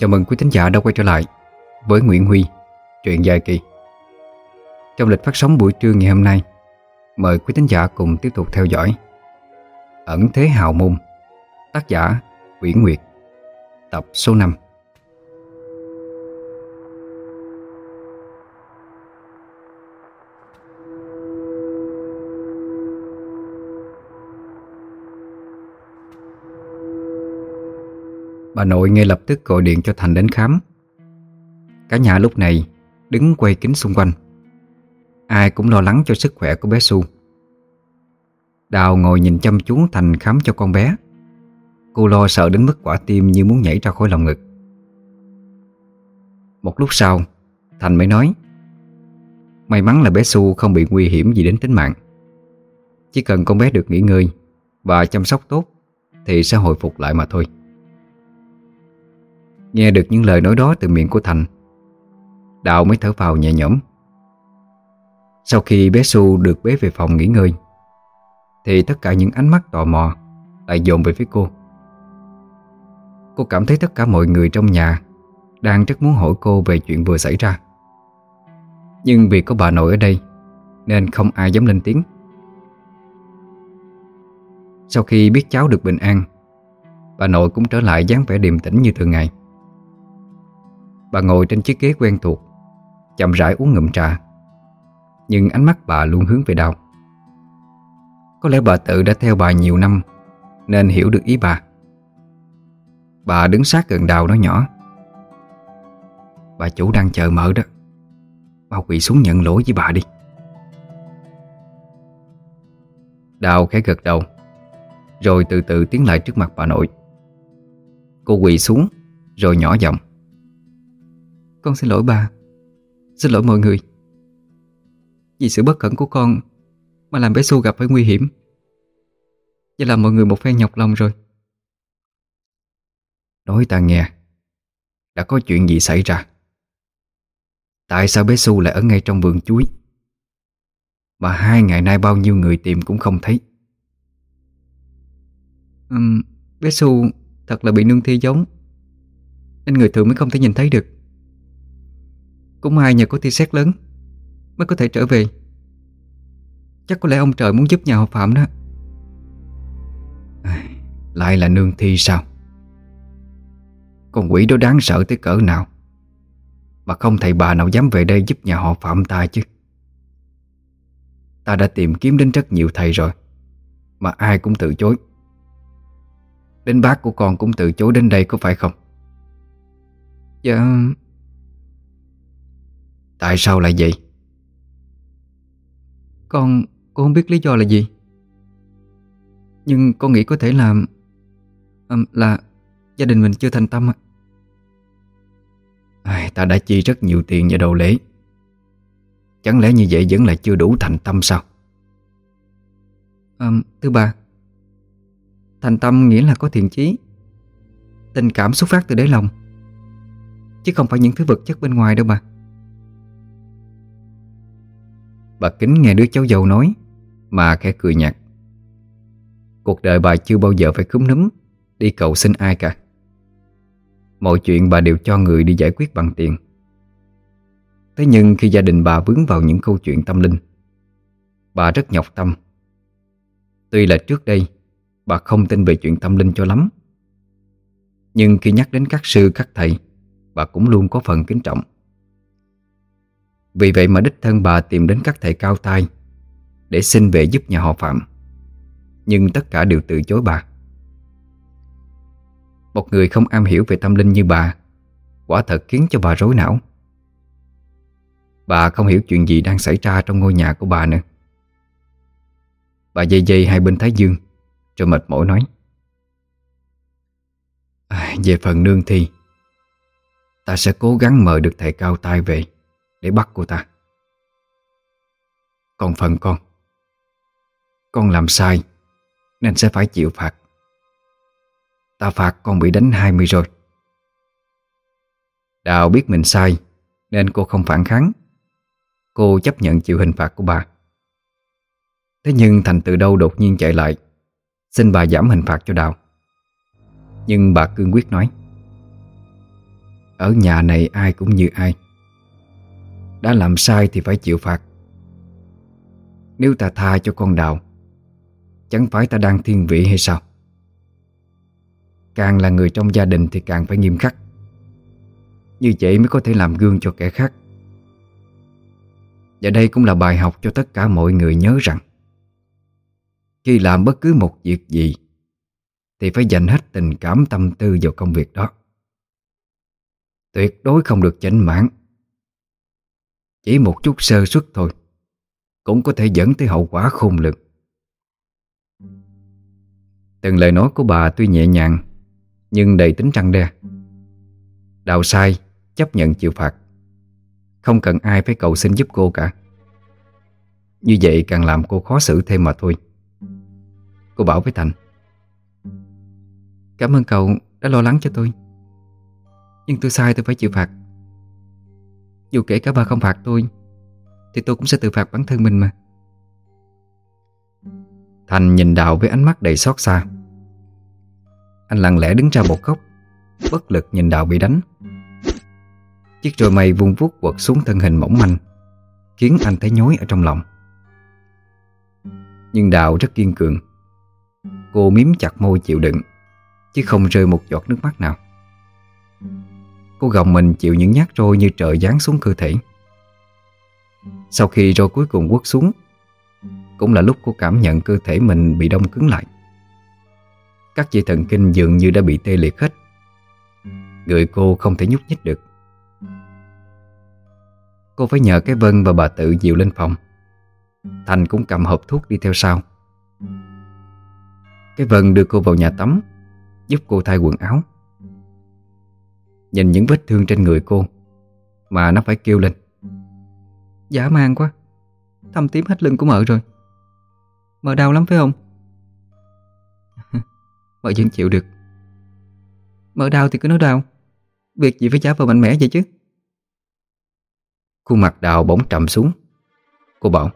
Chào mừng quý thính giả đã quay trở lại với Nguyễn Huy, truyện dài kỳ. Trong lịch phát sóng buổi trưa ngày hôm nay, mời quý thính giả cùng tiếp tục theo dõi Ẩn Thế Hào Môn, tác giả Nguyễn Nguyệt, tập số 5. Bà nội ngay lập tức gọi điện cho Thành đến khám. Cả nhà lúc này đứng quay kính xung quanh. Ai cũng lo lắng cho sức khỏe của bé Su. Đào ngồi nhìn chăm chú Thành khám cho con bé. Cô lo sợ đến mức quả tim như muốn nhảy ra khỏi lòng ngực. Một lúc sau, Thành mới nói, May mắn là bé Su không bị nguy hiểm gì đến tính mạng. Chỉ cần con bé được nghỉ ngơi Và chăm sóc tốt Thì sẽ hồi phục lại mà thôi. Nghe được những lời nói đó từ miệng của Thành Đạo mới thở vào nhẹ nhõm. Sau khi bé Su được bế về phòng nghỉ ngơi, Thì tất cả những ánh mắt tò mò Lại dồn về phía cô. Cô cảm thấy tất cả mọi người trong nhà Đang rất muốn hỏi cô về chuyện vừa xảy ra. Nhưng vì có bà nội ở đây, Nên không ai dám lên tiếng. Sau khi biết cháu được bình an, Bà nội cũng trở lại dáng vẻ điềm tĩnh như thường ngày. Bà ngồi trên chiếc ghế quen thuộc, Chậm rãi uống ngụm trà. Nhưng ánh mắt bà luôn hướng về đau. Có lẽ bà tự đã theo bà nhiều năm, Nên hiểu được ý bà. Bà đứng sát gần đào nói nhỏ. Bà chủ đang chờ mở đó. Bà quỳ xuống nhận lỗi với bà đi. Đào khẽ gật đầu, Rồi từ từ tiến lại trước mặt bà nội. Cô quỳ xuống, Rồi nhỏ giọng con xin lỗi bà. Xin lỗi mọi người. Vì sự bất cẩn của con Mà làm bé Su gặp phải nguy hiểm. Vậy là mọi người một phen nhọc lòng rồi. Nói ta nghe Đã có chuyện gì xảy ra? Tại sao bé Su lại ở ngay trong vườn chuối? Mà hai ngày nay bao nhiêu người tìm cũng không thấy. Uhm, Bé Su thật là bị nương thi giống. Nên người thường mới không thể nhìn thấy được cũng may nhờ có tia sét lớn Mới có thể trở về. Chắc có lẽ ông trời muốn giúp nhà họ Phạm đó. Lại là nương thi sao? Con quỷ đó đáng sợ tới cỡ nào? Mà không thầy bà nào dám về đây giúp nhà họ Phạm ta chứ? Ta đã tìm kiếm đến rất nhiều thầy rồi Mà ai cũng từ chối. Đến bác của con cũng từ chối đến đây có phải không? Dạ Tại sao lại vậy? Con, con không biết lý do là gì. Nhưng con nghĩ có thể là Là gia đình mình chưa thành tâm à, Ta đã chi rất nhiều tiền vào đầu lễ. Chẳng lẽ như vậy vẫn là chưa đủ thành tâm sao? À, thứ ba Thành tâm nghĩa là có thiện chí Tình cảm xuất phát từ đáy lòng. Chứ không phải những thứ vật chất bên ngoài đâu mà Bà Kính nghe đứa cháu dâu nói, Mà khẽ cười nhạt. Cuộc đời bà chưa bao giờ phải cúm núm, Đi cầu xin ai cả. Mọi chuyện bà đều cho người đi giải quyết bằng tiền. Thế nhưng khi gia đình bà vướng vào những câu chuyện tâm linh, Bà rất nhọc tâm. Tuy là trước đây, Bà không tin về chuyện tâm linh cho lắm. Nhưng khi nhắc đến các sư, các thầy, Bà cũng luôn có phần kính trọng vì vậy mà đích thân bà tìm đến các thầy cao tay Để xin về giúp nhà họ Phạm. Nhưng tất cả đều từ chối bà. Một người không am hiểu về tâm linh như bà Quả thật khiến cho bà rối não. Bà không hiểu chuyện gì đang xảy ra trong ngôi nhà của bà nữa. Bà dây dây hai bên thái dương Rồi mệt mỏi nói. À, Về phần nương thi Ta sẽ cố gắng mời được thầy cao tay về để bắt cô ta. Còn phần con Con làm sai Nên sẽ phải chịu phạt. Ta phạt con bị đánh 20 rồi. Đào biết mình sai Nên cô không phản kháng. Cô chấp nhận chịu hình phạt của bà. Thế nhưng Thành từ đâu đột nhiên chạy lại, Xin bà giảm hình phạt cho Đào. Nhưng bà cương quyết nói, Ở nhà này ai cũng như ai. Đã làm sai thì phải chịu phạt. Nếu ta tha cho con đào Chẳng phải ta đang thiên vị hay sao? Càng là người trong gia đình thì càng phải nghiêm khắc. Như vậy mới có thể làm gương cho kẻ khác. Và đây cũng là bài học cho tất cả mọi người nhớ rằng, Khi làm bất cứ một việc gì, Thì phải dành hết tình cảm tâm tư vào công việc đó. Tuyệt đối không được chảnh mãn. Chỉ một chút sơ suất thôi. Cũng có thể dẫn tới hậu quả khôn lường. Từng lời nói của bà tuy nhẹ nhàng, Nhưng đầy tính răng đe. Đào sai, Chấp nhận chịu phạt. Không cần ai phải cầu xin giúp cô cả. Như vậy càng làm cô khó xử thêm mà thôi. Cô bảo với Thành. Cảm ơn cậu đã lo lắng cho tôi. Nhưng tôi sai tôi phải chịu phạt. Dù kể cả bà không phạt tôi, Thì tôi cũng sẽ tự phạt bản thân mình mà. Thành nhìn Đào với ánh mắt đầy xót xa. Anh lặng lẽ đứng ra một góc, Bất lực nhìn Đào bị đánh. Chiếc roi mây vung vuốt quật xuống thân hình mỏng manh, Khiến anh thấy nhói ở trong lòng. Nhưng Đào rất kiên cường. Cô miếm chặt môi chịu đựng, Chứ không rơi một giọt nước mắt nào. Cô gồng mình chịu những nhát roi như trời giáng xuống cơ thể. Sau khi roi cuối cùng quất xuống, cũng là lúc cô cảm nhận cơ thể mình bị đông cứng lại. Các dây thần kinh dường như đã bị tê liệt hết. Người cô không thể nhúc nhích được. Cô phải nhờ cái Vân và bà tự dịu lên phòng. Thành cũng cầm hộp thuốc đi theo sau. Cái Vân đưa cô vào nhà tắm, Giúp cô thay quần áo. Nhìn những vết thương trên người cô Mà nó phải kêu lên. Giả mang quá Thâm tím hết lưng của mợ rồi. Mợ đau lắm phải không? mợ vẫn chịu được. Mợ đau thì cứ nói đau. Việc gì phải trả vờ mạnh mẽ vậy chứ? Khuôn mặt đào bỗng trầm xuống. Cô bảo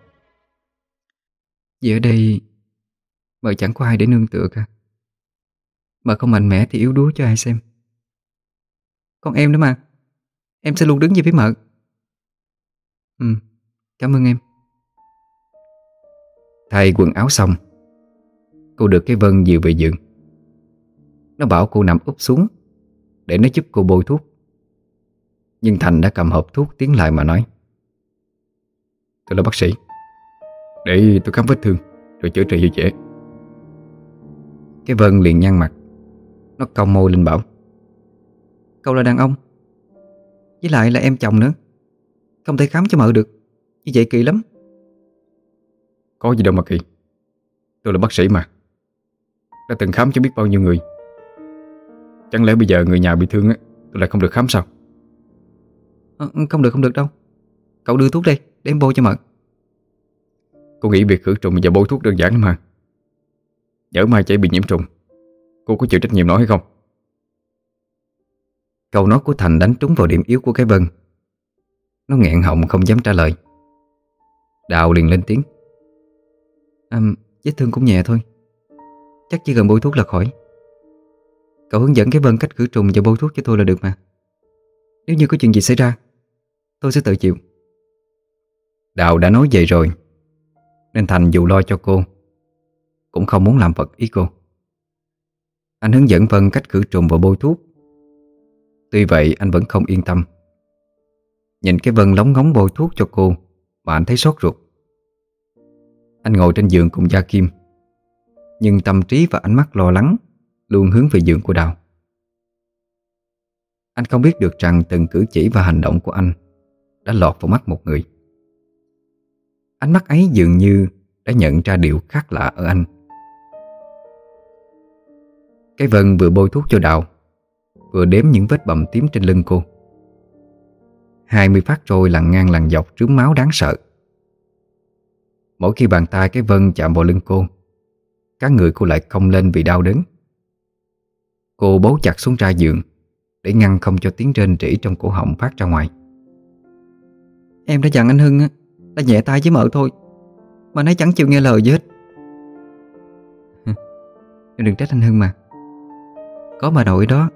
Vì ở đây Mợ chẳng có ai để nương tựa cả. Mợ không mạnh mẽ thì yếu đuối cho ai xem con em nữa mà. Em sẽ luôn đứng về phía mợ. Ừ Cảm ơn em. Thay quần áo xong, Cô được cái Vân dìu về giường. Nó bảo cô nằm úp xuống, Để nó giúp cô bôi thuốc. Nhưng Thành đã cầm hộp thuốc tiến lại mà nói, Tôi là bác sĩ, Để tôi khám vết thương, Rồi chữa trị cho dễ. Cái Vân liền nhăn mặt. Nó cong môi lên bảo Cậu là đàn ông. Với lại là em chồng nữa. Không thể khám cho mợ được. Như vậy kỳ lắm. Có gì đâu mà kỳ. Tôi là bác sĩ mà. Đã từng khám cho biết bao nhiêu người. Chẳng lẽ bây giờ người nhà bị thương á Tôi lại không được khám sao? À, Không được không được đâu. Cậu đưa thuốc đây để em bôi cho mợ Cô nghĩ việc khử trùng và bôi thuốc đơn giản mà. Nhỡ mai chạy bị nhiễm trùng. Cô có chịu trách nhiệm nói hay không Câu nói của Thành đánh trúng vào điểm yếu của cái Vân. Nó nghẹn họng không dám trả lời. Đào liền lên tiếng. À, vết thương cũng nhẹ thôi. Chắc chỉ cần bôi thuốc là khỏi. Cậu hướng dẫn cái Vân cách khử trùng và bôi thuốc cho tôi là được mà. Nếu như có chuyện gì xảy ra Tôi sẽ tự chịu. Đào đã nói vậy rồi Nên Thành dù lo cho cô Cũng không muốn làm vật ý cô. Anh hướng dẫn Vân cách khử trùng và bôi thuốc Tuy vậy, anh vẫn không yên tâm. Nhìn cái Vân lóng ngóng bôi thuốc cho cô, Mà anh thấy sốt ruột. Anh ngồi trên giường cùng Gia Kim, Nhưng tâm trí và ánh mắt lo lắng Luôn hướng về giường của Đào. Anh không biết được rằng từng cử chỉ và hành động của anh Đã lọt vào mắt một người. Ánh mắt ấy dường như đã nhận ra điều khác lạ ở anh. Cái Vân vừa bôi thuốc cho Đào Vừa đếm những vết bầm tím trên lưng cô. Hai mươi phát trôi lằn ngang lằn dọc trướng máu đáng sợ. Mỗi khi bàn tay cái Vân chạm vào lưng cô Các người cô lại cong lên vì đau đớn. Cô bấu chặt xuống ra giường Để ngăn không cho tiếng rên rỉ trong cổ họng phát ra ngoài. Em đã dặn anh Hưng á Đã nhẹ tay với mợ thôi Mà nấy chẳng chịu nghe lời gì hết. Em đừng trách anh Hưng mà. Có bà nội đó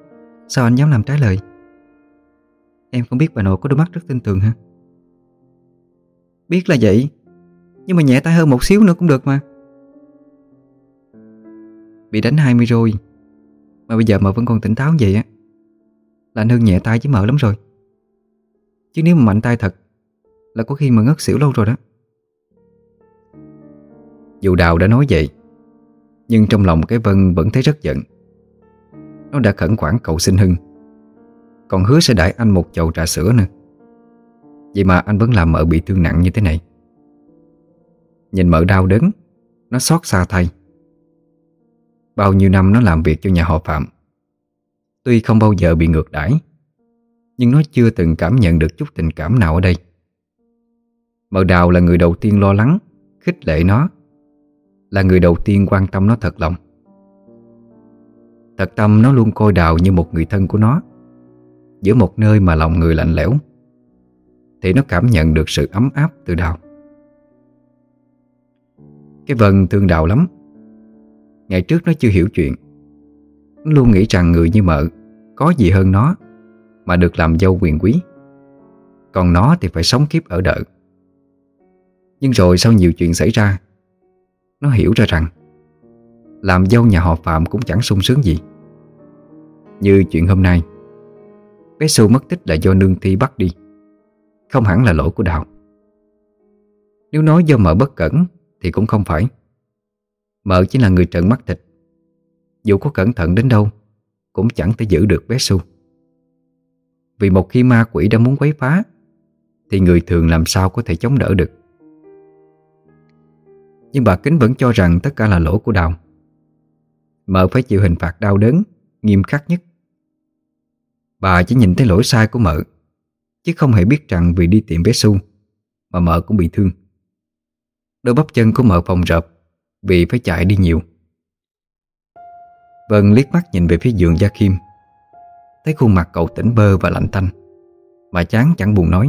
Sao anh dám làm trái lời? Em không biết bà nội có đôi mắt rất tin tưởng hả? Biết là vậy, Nhưng mà nhẹ tay hơn một xíu nữa cũng được mà. Bị đánh 20 rồi, Mà bây giờ mợ vẫn còn tỉnh táo vậy á, Là anh hơn nhẹ tay với mợ lắm rồi. Chứ nếu mà mạnh tay thật, Là có khi mà ngất xỉu lâu rồi đó. Dù Đào đã nói vậy, Nhưng trong lòng cái Vân vẫn thấy rất giận. Nó đã khẩn khoản cầu xin Hưng. Còn hứa sẽ đãi anh một chầu trà sữa nữa. Vậy mà anh vẫn làm mợ bị thương nặng như thế này. Nhìn mợ đau đớn, Nó xót xa thay. Bao nhiêu năm nó làm việc cho nhà họ Phạm, Tuy không bao giờ bị ngược đãi, Nhưng nó chưa từng cảm nhận được chút tình cảm nào ở đây. Mợ Đào là người đầu tiên lo lắng, Khích lệ nó, Là người đầu tiên quan tâm nó thật lòng. Thật tâm nó luôn coi Đào như một người thân của nó. Giữa một nơi mà lòng người lạnh lẽo, Thì nó cảm nhận được sự ấm áp từ Đào. Cái Vân thương Đào lắm. Ngày trước nó chưa hiểu chuyện. Nó luôn nghĩ rằng người như mợ Có gì hơn nó Mà được làm dâu quyền quý. Còn nó thì phải sống kiếp ở đợi Nhưng rồi sau nhiều chuyện xảy ra, Nó hiểu ra rằng làm dâu nhà họ Phạm cũng chẳng sung sướng gì. Như chuyện hôm nay, Bé Xu mất tích là do nương thi bắt đi, Không hẳn là lỗi của Đào Nếu nói do mợ bất cẩn Thì cũng không phải. Mợ chỉ là người trợn mắt thịt. Dù có cẩn thận đến đâu, Cũng chẳng thể giữ được bé Su Vì một khi ma quỷ đã muốn quấy phá, Thì người thường làm sao có thể chống đỡ được. Nhưng bà Kính vẫn cho rằng tất cả là lỗi của Đào Mợ phải chịu hình phạt đau đớn, Nghiêm khắc nhất. Bà chỉ nhìn thấy lỗi sai của mợ, Chứ không hề biết rằng vì đi tiệm vé xu Mà mợ cũng bị thương. Đôi bắp chân của mợ phòng rợp vì phải chạy đi nhiều. Vân liếc mắt nhìn về phía giường Gia Kim, Thấy khuôn mặt cậu tỉnh bơ và lạnh tanh, Mà chán chẳng buồn nói.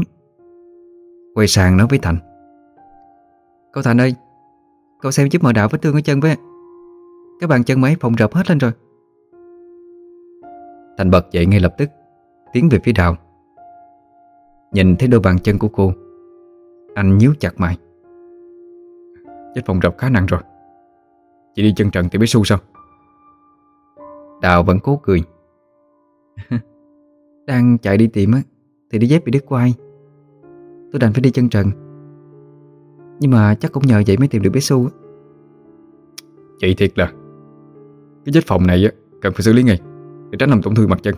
Quay sang nói với Thành, Cậu Thành ơi, Cậu xem giúp mợ đạo vết thương ở chân với cái bàn chân mấy phòng rập hết lên rồi. Thành bật dậy ngay lập tức, Tiến về phía đào. Nhìn thấy đôi bàn chân của cô, Anh nhíu chặt mày. Chết phòng rập khá nặng rồi. Chị đi chân trần thì biết su sao? Đào vẫn cố cười. cười Đang chạy đi tìm á, Thì đi dép bị đứt quai Tôi đành phải đi chân trần. Nhưng mà chắc cũng nhờ vậy mới tìm được bé Su Chị thiệt là cái vết phòng này á cần phải xử lý ngay Để tránh làm tổn thương mặt chân.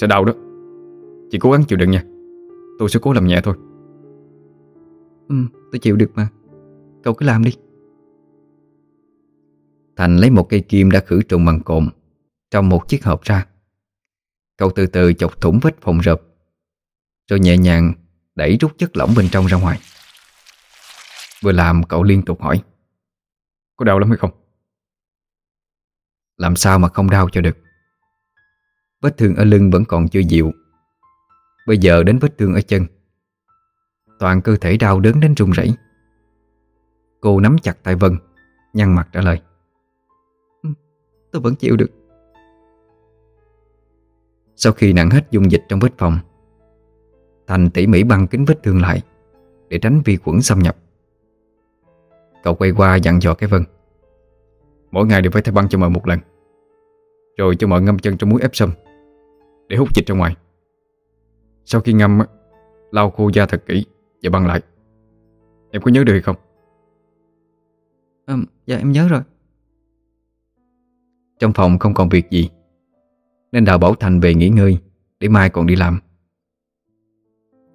Sẽ đau đó. Chị cố gắng chịu đựng nha. Tôi sẽ cố làm nhẹ thôi. Ừ tôi chịu được mà. Cậu cứ làm đi. Thành lấy một cây kim đã khử trùng bằng cồn Trong một chiếc hộp ra. Cậu từ từ chọc thủng vết phòng rợp Rồi nhẹ nhàng đẩy rút chất lỏng bên trong ra ngoài. Vừa làm cậu liên tục hỏi Có đau lắm hay không? Làm sao mà không đau cho được? Vết thương ở lưng vẫn còn chưa dịu. Bây giờ đến vết thương ở chân. Toàn cơ thể đau đớn đến run rẩy. Cô nắm chặt tay Vân, Nhăn mặt trả lời. Ừ, tôi vẫn chịu được. Sau khi nặng hết dung dịch trong vết phòng, Thành tỉ mỉ băng kính vết thương lại Để tránh vi khuẩn xâm nhập. Cậu quay qua dặn dò cái Vân. Mỗi ngày đều phải thay băng cho mợ một lần. Rồi cho mợ ngâm chân trong muối ép sâm Để hút dịch ra ngoài. Sau khi ngâm Lau khô da thật kỹ Và băng lại. Em có nhớ được hay không? à, Dạ em nhớ rồi. Trong phòng không còn việc gì Nên Đào bảo Thành về nghỉ ngơi Để mai còn đi làm.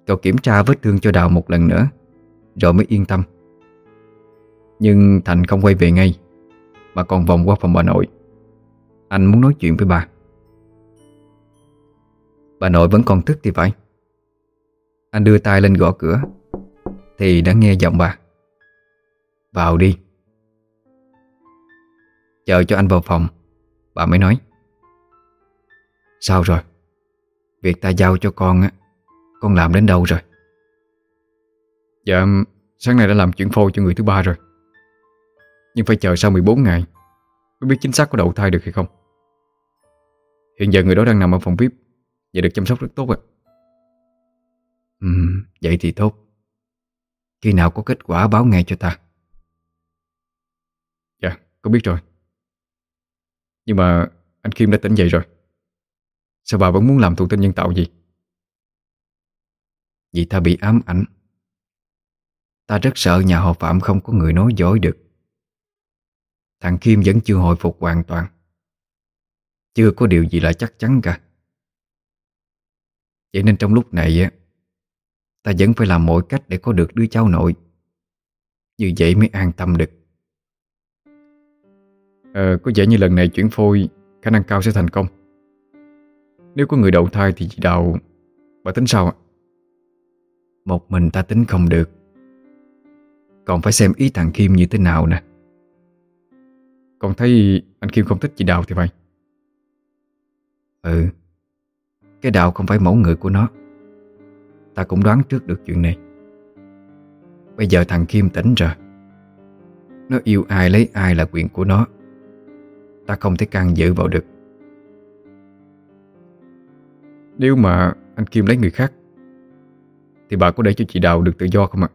Cậu kiểm tra vết thương cho Đào một lần nữa Rồi mới yên tâm. Nhưng Thành không quay về ngay mà còn vòng qua phòng bà nội. Anh muốn nói chuyện với bà. Bà nội vẫn còn thức thì phải. Anh đưa tay lên gõ cửa, Thì đã nghe giọng bà. Vào đi. Chờ cho anh vào phòng, Bà mới nói. Sao rồi? Việc ta giao cho con á, Con làm đến đâu rồi? Dạ Sáng nay đã làm chuyện phôi cho người thứ ba rồi. Nhưng phải chờ sau 14 ngày Mới biết chính xác có đậu thai được hay không. Hiện giờ người đó đang nằm ở phòng VIP Và được chăm sóc rất tốt ạ. Ừ, vậy thì tốt. Khi nào có kết quả báo ngay cho ta. Dạ, có biết rồi. Nhưng mà anh Kim đã tỉnh dậy rồi. Sao bà vẫn muốn làm thụ tinh nhân tạo gì Vì ta bị ám ảnh. Ta rất sợ nhà họ Phạm không có người nói dối được. Thằng Kim vẫn chưa hồi phục hoàn toàn. Chưa có điều gì là chắc chắn cả. Vậy nên trong lúc này á Ta vẫn phải làm mọi cách để có được đứa cháu nội. Như vậy mới an tâm được. Ờ, có vẻ như lần này chuyển phôi Khả năng cao sẽ thành công. Nếu có người đậu thai thì chị Đào Bà tính sao ạ? Một mình ta tính không được. Còn phải xem ý thằng Kim như thế nào nè. Còn thấy anh Kim không thích chị Đào thì phải. Ừ Cái Đào không phải mẫu người của nó. Ta cũng đoán trước được chuyện này. Bây giờ thằng Kim tỉnh rồi. Nó yêu ai lấy ai là quyền của nó. Ta không thể can dự vào được. Nếu mà anh Kim lấy người khác Thì bà có để cho chị Đào được tự do không ạ?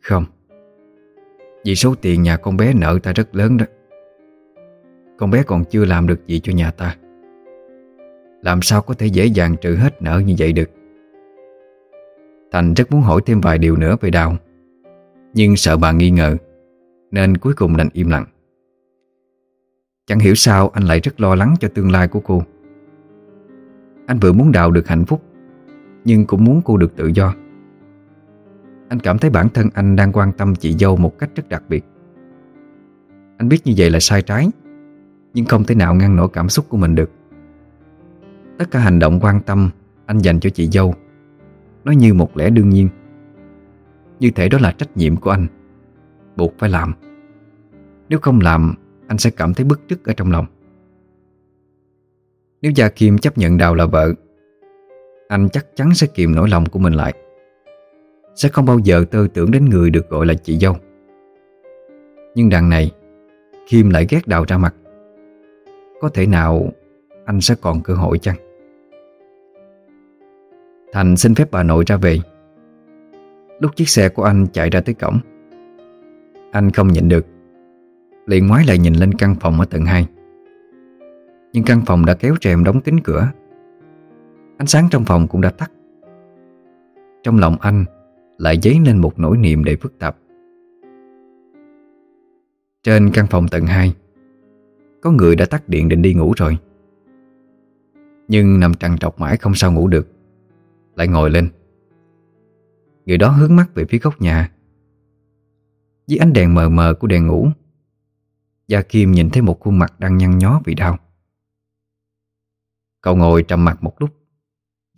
Không vì số tiền nhà con bé nợ ta rất lớn đó. Con bé còn chưa làm được gì cho nhà ta. Làm sao có thể dễ dàng trừ hết nợ như vậy được? Thành rất muốn hỏi thêm vài điều nữa về Đào. Nhưng sợ bà nghi ngờ, Nên cuối cùng đành im lặng. Chẳng hiểu sao anh lại rất lo lắng cho tương lai của cô. Anh vừa muốn Đào được hạnh phúc, Nhưng cũng muốn cô được tự do. Anh cảm thấy bản thân anh đang quan tâm chị dâu một cách rất đặc biệt. Anh biết như vậy là sai trái, Nhưng không thể nào ngăn nổi cảm xúc của mình được. Tất cả hành động quan tâm anh dành cho chị dâu, Nó như một lẽ đương nhiên. Như thể đó là trách nhiệm của anh, Buộc phải làm. Nếu không làm, Anh sẽ cảm thấy bức rứt ở trong lòng. Nếu Gia Kim chấp nhận Đào là vợ, Anh chắc chắn sẽ kiềm nỗi lòng của mình lại. Sẽ không bao giờ tư tưởng đến người được gọi là chị dâu. Nhưng đằng này, Kim lại ghét Đào ra mặt. Có thể nào Anh sẽ còn cơ hội chăng? Thành xin phép bà nội ra về. Lúc chiếc xe của anh chạy ra tới cổng, Anh không nhịn được. Liền ngoái lại nhìn lên căn phòng ở tầng 2 Nhưng căn phòng đã kéo rèm đóng kín cửa. Ánh sáng trong phòng cũng đã tắt. Trong lòng anh lại dấy lên một nỗi niềm đầy phức tạp. Trên căn phòng tầng 2 Có người đã tắt điện định đi ngủ rồi. Nhưng nằm trằn trọc mãi không sao ngủ được, Lại ngồi lên. Người đó hướng mắt về phía góc nhà. Dưới ánh đèn mờ mờ của đèn ngủ, Gia Kim nhìn thấy một khuôn mặt đang nhăn nhó vì đau. Cậu ngồi trầm mặt một lúc,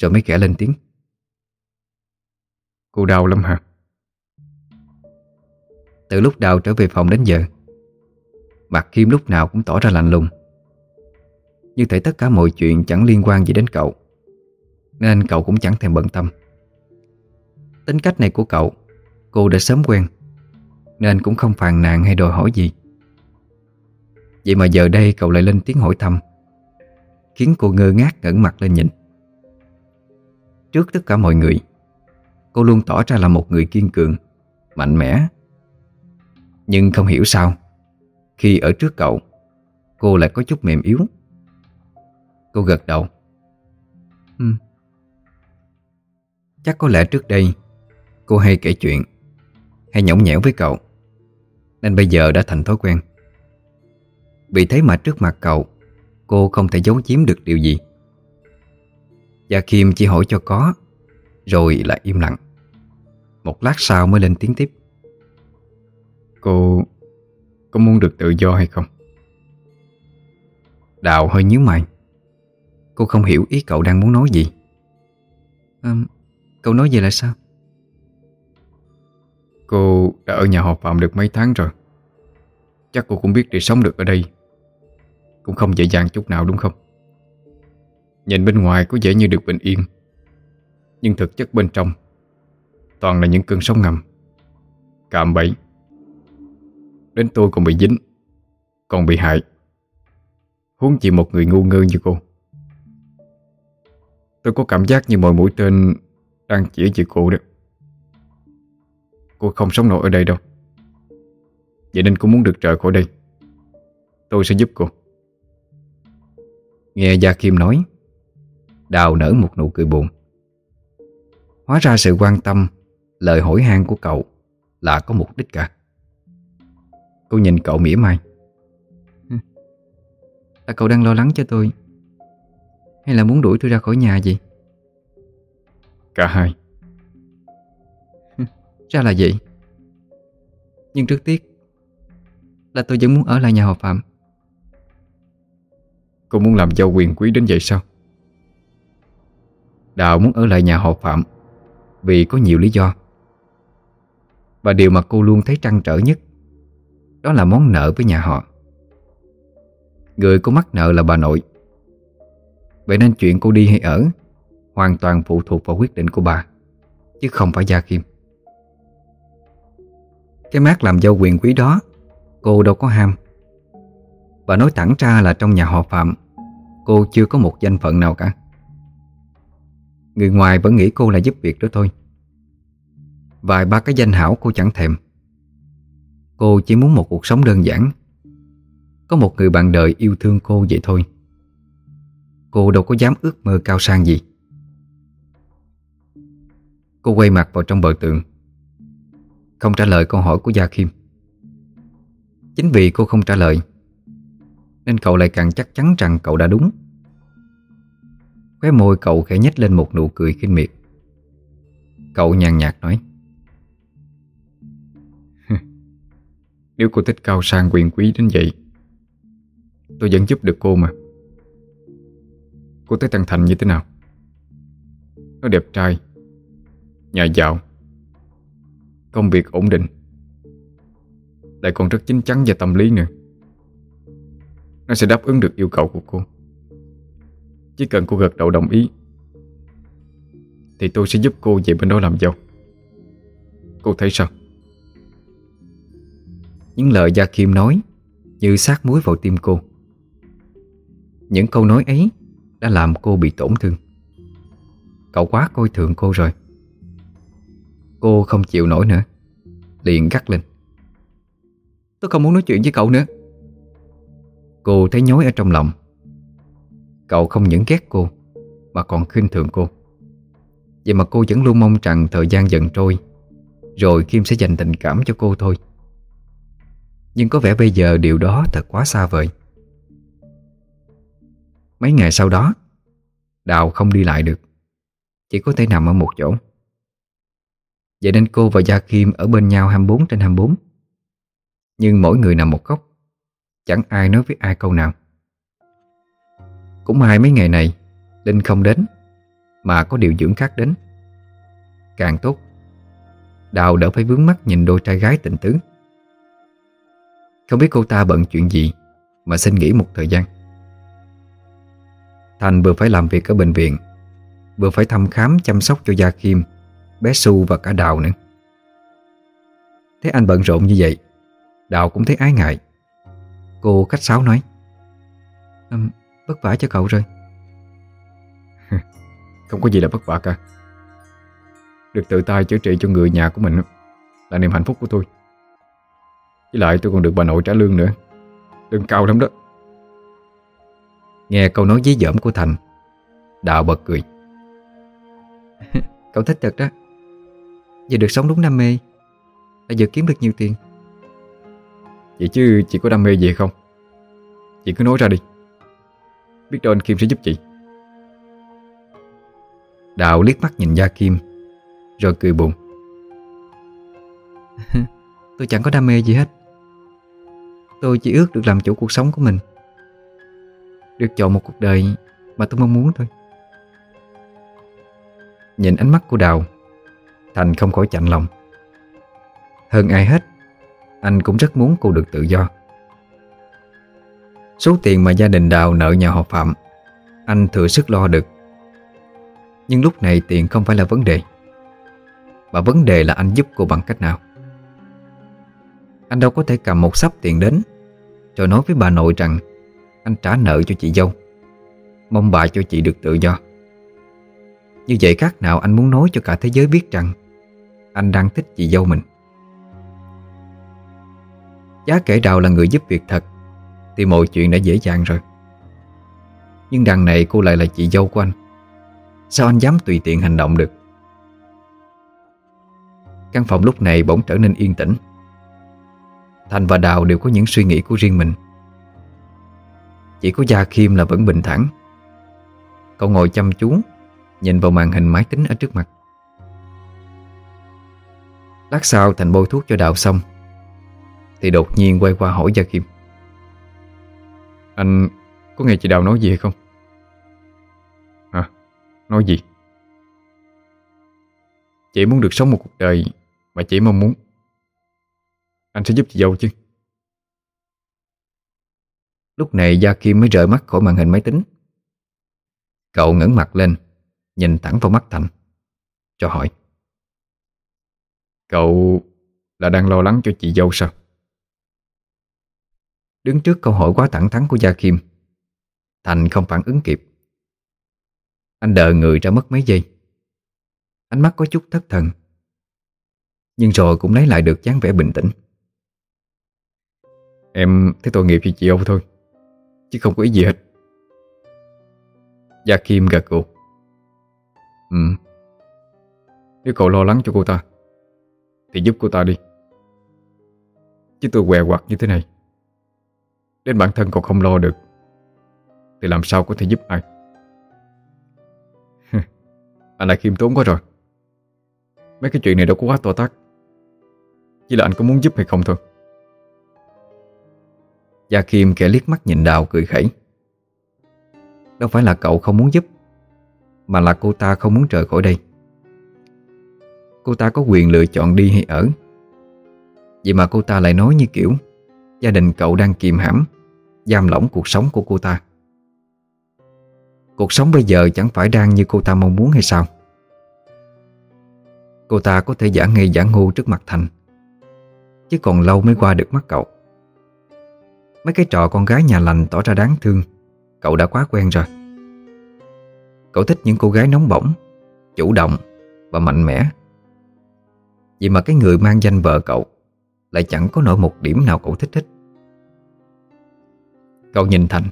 Rồi mới kể lên tiếng. Cô đau lắm hả? Từ lúc Đào trở về phòng đến giờ Mặt Kim lúc nào cũng tỏ ra lạnh lùng. Như thể tất cả mọi chuyện chẳng liên quan gì đến cậu, Nên cậu cũng chẳng thèm bận tâm. Tính cách này của cậu, Cô đã sớm quen, Nên cũng không phàn nàn hay đòi hỏi gì. Vậy mà giờ đây cậu lại lên tiếng hỏi thăm, Khiến cô ngơ ngác ngẩng mặt lên nhìn. Trước tất cả mọi người Cô luôn tỏ ra là một người kiên cường, Mạnh mẽ. Nhưng không hiểu sao, Khi ở trước cậu, Cô lại có chút mềm yếu. Cô gật đầu. Uhm. Chắc có lẽ trước đây, Cô hay kể chuyện, Hay nhõng nhẽo với cậu, Nên bây giờ đã thành thói quen. Vì thế mà trước mặt cậu, Cô không thể giấu giếm được điều gì. Gia Kim chỉ hỏi cho có, Rồi lại im lặng. Một lát sau mới lên tiếng tiếp Cô có muốn được tự do hay không? Đào hơi nhíu mày Cô không hiểu ý cậu đang muốn nói gì à, Cậu nói gì là sao? Cô đã ở nhà họ Phạm được mấy tháng rồi Chắc cô cũng biết để sống được ở đây Cũng không dễ dàng chút nào đúng không? Nhìn bên ngoài có vẻ như được bình yên Nhưng thực chất bên trong Toàn là những cơn sóng ngầm. Cạm bẫy. Đến tôi còn bị dính, Còn bị hại. Huống chỉ một người ngu ngơ như cô. Tôi có cảm giác như mọi mũi tên Đang chỉ chị cô đó. Cô không sống nổi ở đây đâu. Vậy nên cô muốn được trời khỏi đây. Tôi sẽ giúp cô. Nghe Gia Kim nói, Đào nở một nụ cười buồn. Hóa ra sự quan tâm Lời hỏi han của cậu Là có mục đích cả. Cô nhìn cậu mỉa mai. Là cậu đang lo lắng cho tôi. Hay là muốn đuổi tôi ra khỏi nhà gì Cả hai. Ra là vậy. Nhưng trước tiếc Là tôi vẫn muốn ở lại nhà họ Phạm. Cô muốn làm dâu quyền quý đến vậy sao? Đào muốn ở lại nhà họ Phạm Vì có nhiều lý do và điều mà cô luôn thấy trăn trở nhất, Đó là món nợ với nhà họ. Người có mắc nợ là bà nội. Vậy nên chuyện cô đi hay ở Hoàn toàn phụ thuộc vào quyết định của bà, Chứ không phải Gia Kim. Cái mát làm dâu quyền quý đó, Cô đâu có ham. Bà nói thẳng ra là trong nhà họ Phạm, Cô chưa có một danh phận nào cả. Người ngoài vẫn nghĩ cô là giúp việc đó thôi. Vài ba cái danh hảo cô chẳng thèm. Cô chỉ muốn một cuộc sống đơn giản. Có một người bạn đời yêu thương cô vậy thôi. Cô đâu có dám ước mơ cao sang gì. Cô quay mặt vào trong bờ tượng Không trả lời câu hỏi của Gia Kim Chính vì cô không trả lời, Nên cậu lại càng chắc chắn rằng cậu đã đúng. Khóe môi cậu khẽ nhếch lên một nụ cười khinh miệt. Cậu nhàn nhạt nói Nếu cô thích cao sang quyền quý đến vậy, Tôi vẫn giúp được cô mà. Cô thấy thằng Thành như thế nào? Nó đẹp trai, Nhà giàu, Công việc ổn định. Lại còn rất chính chắn và tâm lý nữa. Nó sẽ đáp ứng được yêu cầu của cô. Chỉ cần cô gật đầu đồng ý, Thì tôi sẽ giúp cô về bên đó làm dâu. Cô thấy sao? Những lời Gia Kim nói Như sát muối vào tim cô. Những câu nói ấy Đã làm cô bị tổn thương. Cậu quá coi thường cô rồi. Cô không chịu nổi nữa, Liền gắt lên. Tôi không muốn nói chuyện với cậu nữa. Cô thấy nhói ở trong lòng. Cậu không những ghét cô, Mà còn khinh thường cô. Vậy mà cô vẫn luôn mong rằng thời gian dần trôi, Rồi Kim sẽ dành tình cảm cho cô thôi. Nhưng có vẻ bây giờ điều đó thật quá xa vời. Mấy ngày sau đó, Đào không đi lại được. Chỉ có thể nằm ở một chỗ. Vậy nên cô và Gia Kim ở bên nhau 24 trên 24 Nhưng mỗi người nằm một góc. Chẳng ai nói với ai câu nào. Cũng may mấy ngày này, Linh không đến, Mà có điều dưỡng khác đến. Càng tốt, Đào đỡ phải vướng mắt nhìn đôi trai gái tình tứ. Không biết cô ta bận chuyện gì Mà xin nghỉ một thời gian. Thành vừa phải làm việc ở bệnh viện Vừa phải thăm khám chăm sóc cho Gia Kim Bé Su và cả Đào nữa. Thấy anh bận rộn như vậy Đào cũng thấy ái ngại. Cô khách sáo nói um, Vất vả cho cậu rồi. Không có gì là vất vả cả. Được tự tay chữa trị cho người nhà của mình Là niềm hạnh phúc của tôi. Với lại tôi còn được bà nội trả lương nữa. Lương cao lắm đó. Nghe câu nói dí dỏm của Thành Đào bật cười. Cậu thích thật đó. Giờ được sống đúng đam mê. Là giờ kiếm được nhiều tiền. Vậy chứ chị có đam mê gì không? Chị cứ nói ra đi. Biết đâu anh Kim sẽ giúp chị. Đào liếc mắt nhìn Gia Kim Rồi cười buồn. Tôi chẳng có đam mê gì hết Tôi chỉ ước được làm chủ cuộc sống của mình. Được chọn một cuộc đời Mà tôi mong muốn thôi. Nhìn ánh mắt của Đào, Thành không khỏi chạnh lòng. Hơn ai hết, Anh cũng rất muốn cô được tự do. Số tiền mà gia đình Đào nợ nhà họ Phạm, Anh thừa sức lo được. Nhưng lúc này tiền không phải là vấn đề, Mà vấn đề là anh giúp cô bằng cách nào. Anh đâu có thể cầm một sắp tiền đến rồi nói với bà nội rằng, Anh trả nợ cho chị dâu, Mong bà cho chị được tự do. Như vậy khác nào anh muốn nói cho cả thế giới biết rằng, Anh đang thích chị dâu mình. Giá kể đào là người giúp việc thật, Thì mọi chuyện đã dễ dàng rồi. Nhưng đằng này cô lại là chị dâu của anh. Sao anh dám tùy tiện hành động được? Căn phòng lúc này bỗng trở nên yên tĩnh. Thành và Đào đều có những suy nghĩ của riêng mình Chỉ có Gia Khiêm là vẫn bình thản Cậu ngồi chăm chú, Nhìn vào màn hình máy tính ở trước mặt Lát sau, Thành bôi thuốc cho Đào xong, Thì đột nhiên quay qua hỏi Gia Khiêm Anh có nghe chị Đào nói gì hay không? Hả? Nói gì? Chị muốn được sống một cuộc đời Mà chị mong muốn anh sẽ giúp chị dâu chứ? Lúc này Gia Kim mới rời mắt khỏi màn hình máy tính. Cậu ngẩng mặt lên, Nhìn thẳng vào mắt Thành, Cho hỏi. Cậu là đang lo lắng cho chị dâu sao? Đứng trước câu hỏi quá thẳng thắn của Gia Kim, Thành không phản ứng kịp. Anh đợi người ra mất mấy giây. Ánh mắt có chút thất thần, Nhưng rồi cũng lấy lại được dáng vẻ bình tĩnh. Em thấy tội nghiệp cho chị Âu thôi, Chứ không có ý gì hết. Gia Kim gật gù. Ừ. Nếu cậu lo lắng cho cô ta, Thì giúp cô ta đi. Chứ tôi què quặt như thế này. Đến bản thân còn không lo được, Thì làm sao có thể giúp ai? Anh lại khiêm tốn quá rồi. Mấy cái chuyện này đâu có quá to tát. Chỉ là anh có muốn giúp hay không thôi. Gia Kim kẻ liếc mắt nhìn Đào cười khẩy. Đâu phải là cậu không muốn giúp, Mà là cô ta không muốn rời khỏi đây. Cô ta có quyền lựa chọn đi hay ở Vậy mà cô ta lại nói như kiểu, Gia đình cậu đang kìm hãm, Giam lỏng cuộc sống của cô ta. Cuộc sống bây giờ chẳng phải đang như cô ta mong muốn hay sao? Cô ta có thể giả ngây giả ngu trước mặt Thành, Chứ còn lâu mới qua được mắt cậu. Mấy cái trò con gái nhà lành tỏ ra đáng thương. Cậu đã quá quen rồi. Cậu thích những cô gái nóng bỏng, Chủ động Và mạnh mẽ. Vậy mà cái người mang danh vợ cậu Lại chẳng có nổi một điểm nào cậu thích thích Cậu nhìn Thành,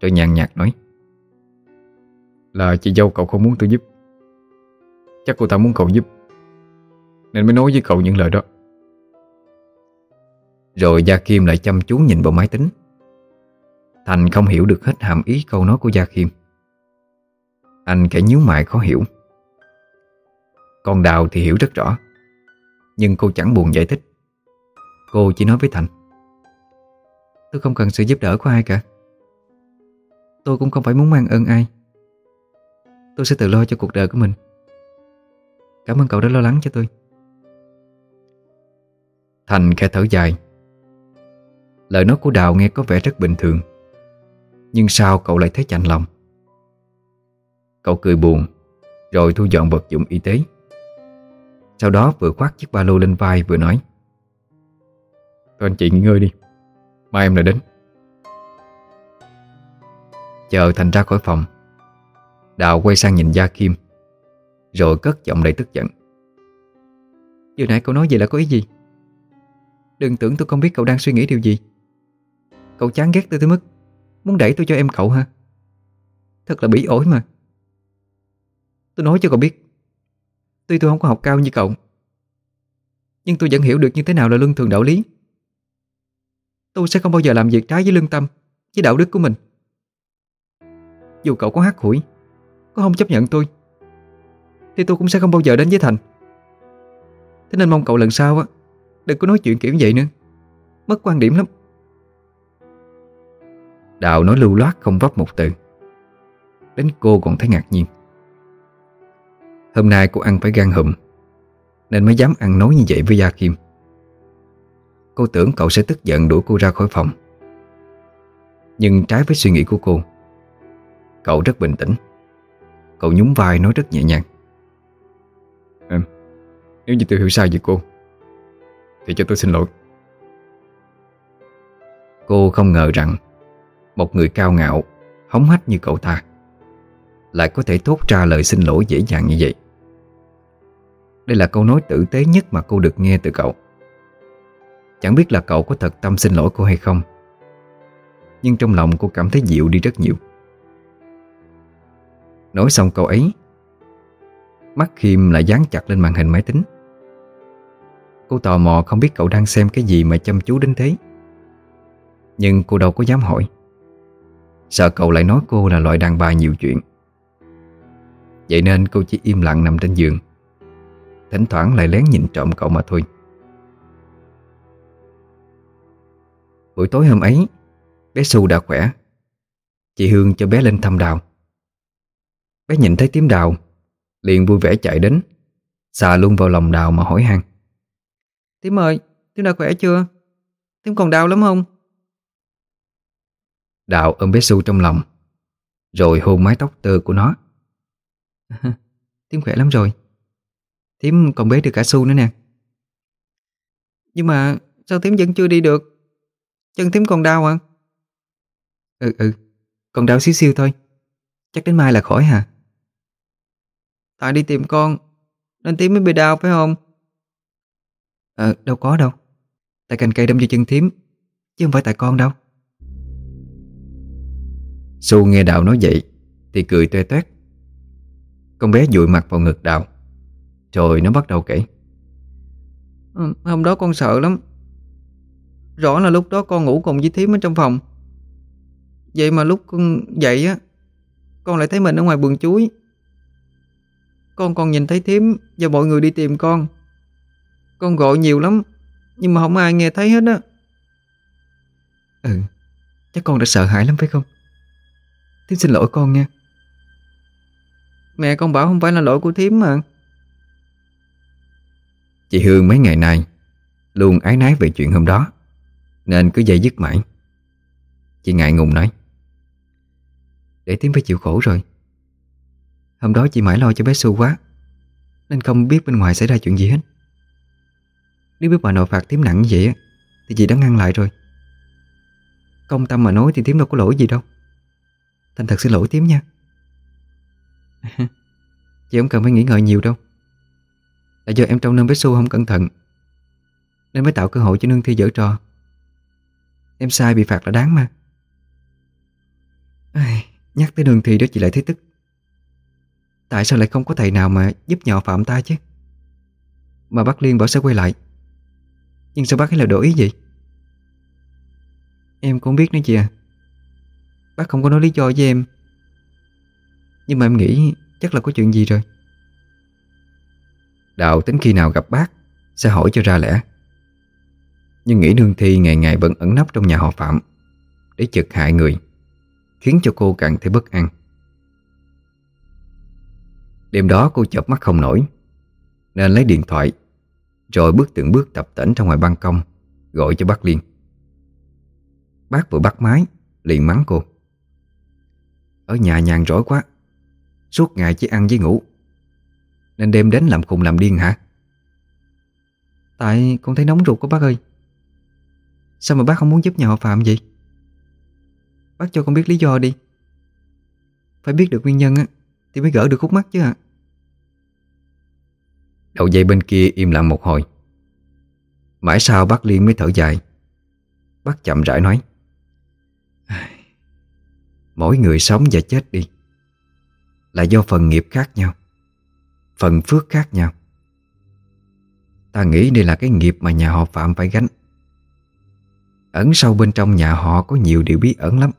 Rồi nhàn nhạt nói, Là chị dâu cậu không muốn tôi giúp. Chắc cô ta muốn cậu giúp, Nên mới nói với cậu những lời đó. Rồi Gia Kim lại chăm chú nhìn vào máy tính. Thành không hiểu được hết hàm ý câu nói của Gia Kim. Anh kẻ nhíu mày khó hiểu. Còn Đào thì hiểu rất rõ, Nhưng cô chẳng buồn giải thích. Cô chỉ nói với Thành, Tôi không cần sự giúp đỡ của ai cả. Tôi cũng không phải muốn mang ơn ai. Tôi sẽ tự lo cho cuộc đời của mình. Cảm ơn cậu đã lo lắng cho tôi. Thành khẽ thở dài. Lời nói của Đào nghe có vẻ rất bình thường. Nhưng sao cậu lại thấy chạnh lòng? Cậu cười buồn, Rồi thu dọn vật dụng y tế. Sau đó vừa khoác chiếc ba lô lên vai vừa nói. Thôi anh chị nghỉ ngơi đi, Mai em lại đến. Chờ Thành ra khỏi phòng, Đào quay sang nhìn Gia Kim, Rồi cất giọng đầy tức giận. Vừa nãy cậu nói vậy là có ý gì? Đừng tưởng tôi không biết cậu đang suy nghĩ điều gì. Cậu chán ghét tôi tới mức Muốn đẩy tôi cho em cậu ha Thật là bỉ ổi mà. Tôi nói cho cậu biết, Tuy tôi không có học cao như cậu, Nhưng tôi vẫn hiểu được như thế nào là luân thường đạo lý. Tôi sẽ không bao giờ làm việc trái với lương tâm, Với đạo đức của mình. Dù cậu có hát hủi, Có không chấp nhận tôi, Thì tôi cũng sẽ không bao giờ đến với Thành. Thế nên mong cậu lần sau á, Đừng có nói chuyện kiểu vậy nữa. Mất quan điểm lắm. Đào nói lưu loát không vấp một từ. Đến cô còn thấy ngạc nhiên. Hôm nay cô ăn phải gan hùm, Nên mới dám ăn nói như vậy với Gia Kim. Cô tưởng cậu sẽ tức giận đuổi cô ra khỏi phòng. Nhưng trái với suy nghĩ của cô, Cậu rất bình tĩnh. Cậu nhún vai nói rất nhẹ nhàng. Em, Nếu như tôi hiểu sai về cô, Thì cho tôi xin lỗi. Cô không ngờ rằng một người cao ngạo Hống hách như cậu ta. Lại có thể thốt ra lời xin lỗi dễ dàng như vậy. Đây là câu nói tử tế nhất mà cô được nghe từ cậu. Chẳng biết là cậu có thật tâm xin lỗi cô hay không, Nhưng trong lòng cô cảm thấy dịu đi rất nhiều. Nói xong câu ấy, Mắt Khiêm lại dán chặt lên màn hình máy tính. Cô tò mò không biết cậu đang xem cái gì mà chăm chú đến thế. Nhưng cô đâu có dám hỏi. Sợ cậu lại nói cô là loại đàn bà nhiều chuyện? Vậy nên cô chỉ im lặng nằm trên giường. Thỉnh thoảng lại lén nhìn trộm cậu mà thôi. Buổi tối hôm ấy Bé Su đã khỏe. Chị Hương cho bé lên thăm đào. Bé nhìn thấy tím đào Liền vui vẻ chạy đến Xà luôn vào lòng đào mà hỏi han. Tím ơi, tím đã khỏe chưa? Tím còn đau lắm không? Đạo ôm bé Su trong lòng, Rồi hôn mái tóc tơ của nó. Thím khỏe lắm rồi. Thím còn bế được cả Su nữa nè. Nhưng mà sao thím vẫn chưa đi được? Chân thím còn đau à? Ừ ừ Còn đau xíu xíu thôi. Chắc đến mai là khỏi hả? Tại đi tìm con, Nên thím mới bị đau phải không? Ờ đâu có đâu. Tại cành cây đâm vô chân thím, Chứ không phải tại con đâu. Su nghe Đào nói vậy Thì cười toe toét. Con bé dụi mặt vào ngực Đào. Rồi nó bắt đầu kể. Hôm đó con sợ lắm. Rõ là lúc đó con ngủ cùng với thím ở trong phòng. Vậy mà lúc con dậy á Con lại thấy mình ở ngoài vườn chuối. Con còn nhìn thấy thím Và mọi người đi tìm con. Con gọi nhiều lắm Nhưng mà không ai nghe thấy hết á. Ừ Chắc con đã sợ hãi lắm phải không Thím xin lỗi con nha. Mẹ con bảo không phải là lỗi của thím mà. Chị Hương mấy ngày nay Luôn ái nái về chuyện hôm đó Nên cứ dây dứt mãi. Chị ngại ngùng nói Để thím phải chịu khổ rồi. Hôm đó chị mãi lo cho bé Su quá Nên không biết bên ngoài xảy ra chuyện gì hết. Nếu biết bà nội phạt thím nặng như vậy Thì chị đã ngăn lại rồi. Công tâm mà nói thì thím đâu có lỗi gì đâu Thành thật xin lỗi tím nha. Chị không cần phải nghĩ ngợi nhiều đâu. Là do em trong nâng với xu không cẩn thận Nên mới tạo cơ hội cho nương thi dở trò. Em sai bị phạt là đáng mà. Ai, Nhắc tới nương thi đó chị lại thấy tức. Tại sao lại không có thầy nào mà giúp nhỏ phạm ta chứ? Mà bác Liên bảo sẽ quay lại. Nhưng sao bác ấy lại đổi ý vậy? Em cũng biết nữa chị à. Bác không có nói lý do với em. Nhưng mà em nghĩ chắc là có chuyện gì rồi. Đạo tính khi nào gặp bác Sẽ hỏi cho ra lẽ. Nhưng nghĩ nương thi ngày ngày vẫn ẩn nấp trong nhà họ Phạm Để chực hại người, Khiến cho cô càng thấy bất an. Đêm đó cô chợp mắt không nổi, Nên lấy điện thoại, Rồi bước từng bước tập tỉnh ra ngoài ban công, Gọi cho bác Liên. Bác vừa bắt máy, Liền mắng cô ở nhà nhàn rỗi quá. Suốt ngày chỉ ăn với ngủ. Nên đêm đến làm khùng làm điên hả? Tại con thấy nóng ruột của bác ơi. Sao mà bác không muốn giúp nhà họ Phạm vậy? Bác cho con biết lý do đi. Phải biết được nguyên nhân á, Thì mới gỡ được khúc mắt chứ ạ. Đầu dây bên kia im lặng một hồi. Mãi sau bác Liên mới thở dài. Bác chậm rãi nói. Mỗi người sống và chết đi Là do phần nghiệp khác nhau, Phần phước khác nhau. Ta nghĩ đây là cái nghiệp mà nhà họ Phạm phải gánh. Ẩn sâu bên trong nhà họ có nhiều điều bí ẩn lắm.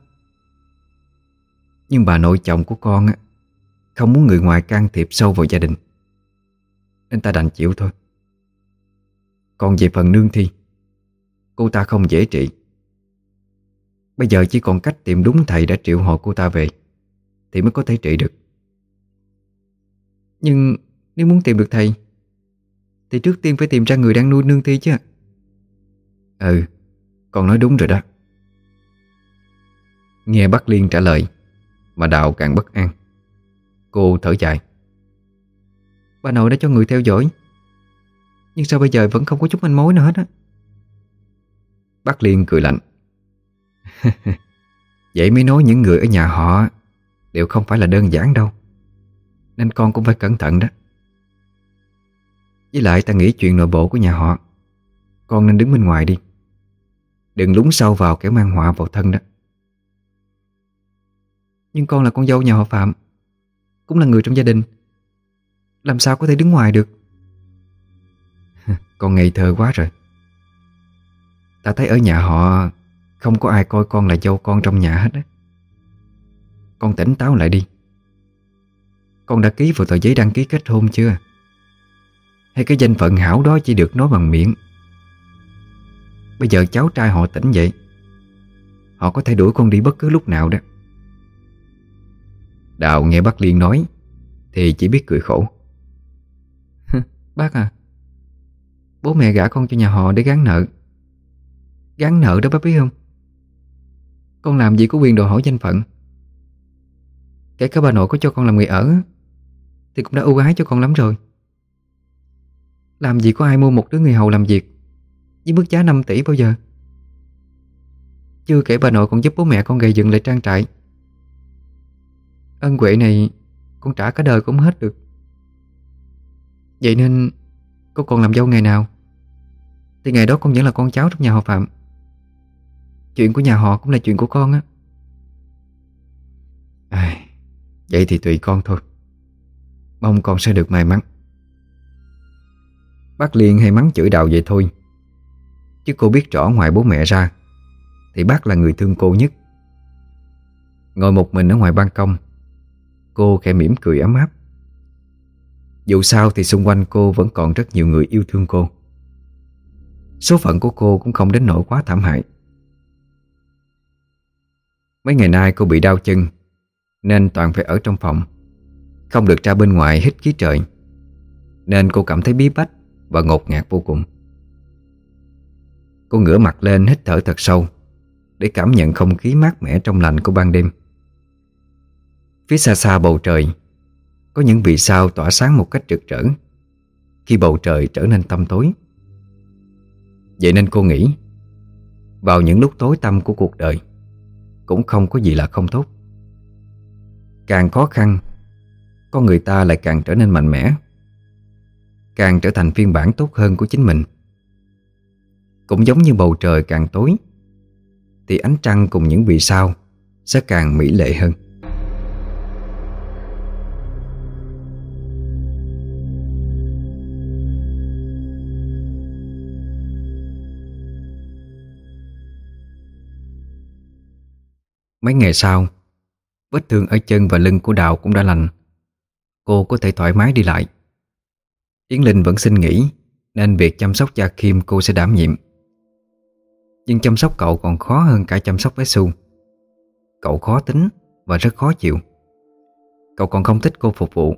Nhưng bà nội chồng của con á, Không muốn người ngoài can thiệp sâu vào gia đình, Nên ta đành chịu thôi. Còn về phần nương thi, Cô ta không dễ trị. Bây giờ chỉ còn cách tìm đúng thầy đã triệu hồi cô ta về Thì mới có thể trị được. Nhưng nếu muốn tìm được thầy, Thì trước tiên phải tìm ra người đang nuôi nương thi chứ. Ừ Con nói đúng rồi đó. Nghe bác Liên trả lời, Mà Đào càng bất an. Cô thở dài. Bà nội đã cho người theo dõi, Nhưng sao bây giờ vẫn không có chút manh mối nào hết á? Bác Liên cười lạnh. Vậy mới nói những người ở nhà họ Đều không phải là đơn giản đâu. Nên con cũng phải cẩn thận đó. Với lại ta nghĩ chuyện nội bộ của nhà họ, Con nên đứng bên ngoài đi. Đừng lúng sâu vào kẻ mang họa vào thân đó. Nhưng con là con dâu nhà họ Phạm, Cũng là người trong gia đình. Làm sao có thể đứng ngoài được? Con ngây thơ quá rồi. Ta thấy ở nhà họ không có ai coi con là dâu con trong nhà hết á. Con tỉnh táo lại đi. Con đã ký vào tờ giấy đăng ký kết hôn chưa? Hay cái danh phận hảo đó chỉ được nói bằng miệng? Bây giờ cháu trai họ tỉnh vậy, Họ có thể đuổi con đi bất cứ lúc nào đó. Đào nghe bác Liên nói, Thì chỉ biết cười khổ. Bác à Bố mẹ gả con cho nhà họ để gán nợ. Gán nợ đó bác biết không? Con làm gì có quyền đòi hỏi danh phận? Kể cả bà nội có cho con làm người ở, Thì cũng đã ưu ái cho con lắm rồi. Làm gì có ai mua một đứa người hầu làm việc Với mức giá 5 tỷ bao giờ? Chưa kể bà nội còn giúp bố mẹ con gây dựng lại trang trại. Ân quệ này Con trả cả đời cũng hết được. Vậy nên Con còn làm dâu ngày nào, Thì ngày đó con vẫn là con cháu trong nhà họ Phạm. Chuyện của nhà họ cũng là chuyện của con á. À, Vậy thì tùy con thôi. Mong con sẽ được may mắn. Bác Liên hay mắng chửi đào vậy thôi. Chứ cô biết rõ ngoài bố mẹ ra Thì bác là người thương cô nhất. Ngồi một mình ở ngoài ban công Cô khẽ mỉm cười ấm áp. Dù sao thì xung quanh cô vẫn còn rất nhiều người yêu thương cô. Số phận của cô cũng không đến nỗi quá thảm hại. Mấy ngày nay cô bị đau chân, Nên toàn phải ở trong phòng. Không được ra bên ngoài hít khí trời, Nên cô cảm thấy bí bách Và ngột ngạt vô cùng. Cô ngửa mặt lên hít thở thật sâu Để cảm nhận không khí mát mẻ trong lành của ban đêm. Phía xa xa bầu trời, Có những vì sao tỏa sáng một cách rực rỡ Khi bầu trời trở nên tăm tối. Vậy nên cô nghĩ, Vào những lúc tối tăm của cuộc đời cũng không có gì là không tốt. Càng khó khăn, Con người ta lại càng trở nên mạnh mẽ, Càng trở thành phiên bản tốt hơn của chính mình. Cũng giống như bầu trời càng tối, Thì ánh trăng cùng những vì sao Sẽ càng mỹ lệ hơn. Mấy ngày sau, Vết thương ở chân và lưng của Đào cũng đã lành. Cô có thể thoải mái đi lại. Yến Linh vẫn xin nghỉ, Nên việc chăm sóc cha Kim cô sẽ đảm nhiệm. Nhưng chăm sóc cậu còn khó hơn cả chăm sóc bé Su Cậu khó tính và rất khó chịu. Cậu còn không thích cô phục vụ.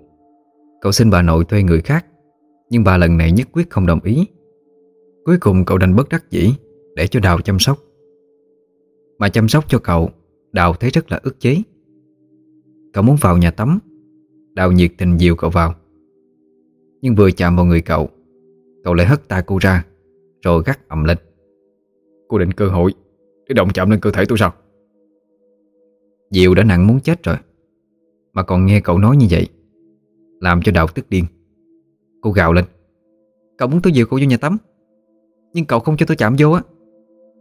Cậu xin bà nội thuê người khác, Nhưng bà lần này nhất quyết không đồng ý. Cuối cùng cậu đành bất đắc dĩ Để cho Đào chăm sóc. Mà chăm sóc cho cậu Đào thấy rất là ức chế. Cậu muốn vào nhà tắm. Đào nhiệt tình dìu cậu vào. Nhưng vừa chạm vào người cậu Cậu lại hất tay cô ra, Rồi gắt ầm lên. Cô định cơ hội Để động chạm lên cơ thể tôi sao? Diệu đã nặng muốn chết rồi, Mà còn nghe cậu nói như vậy, Làm cho Đào tức điên. Cô gào lên. Cậu muốn tôi dìu cô vô nhà tắm, Nhưng cậu không cho tôi chạm vô á.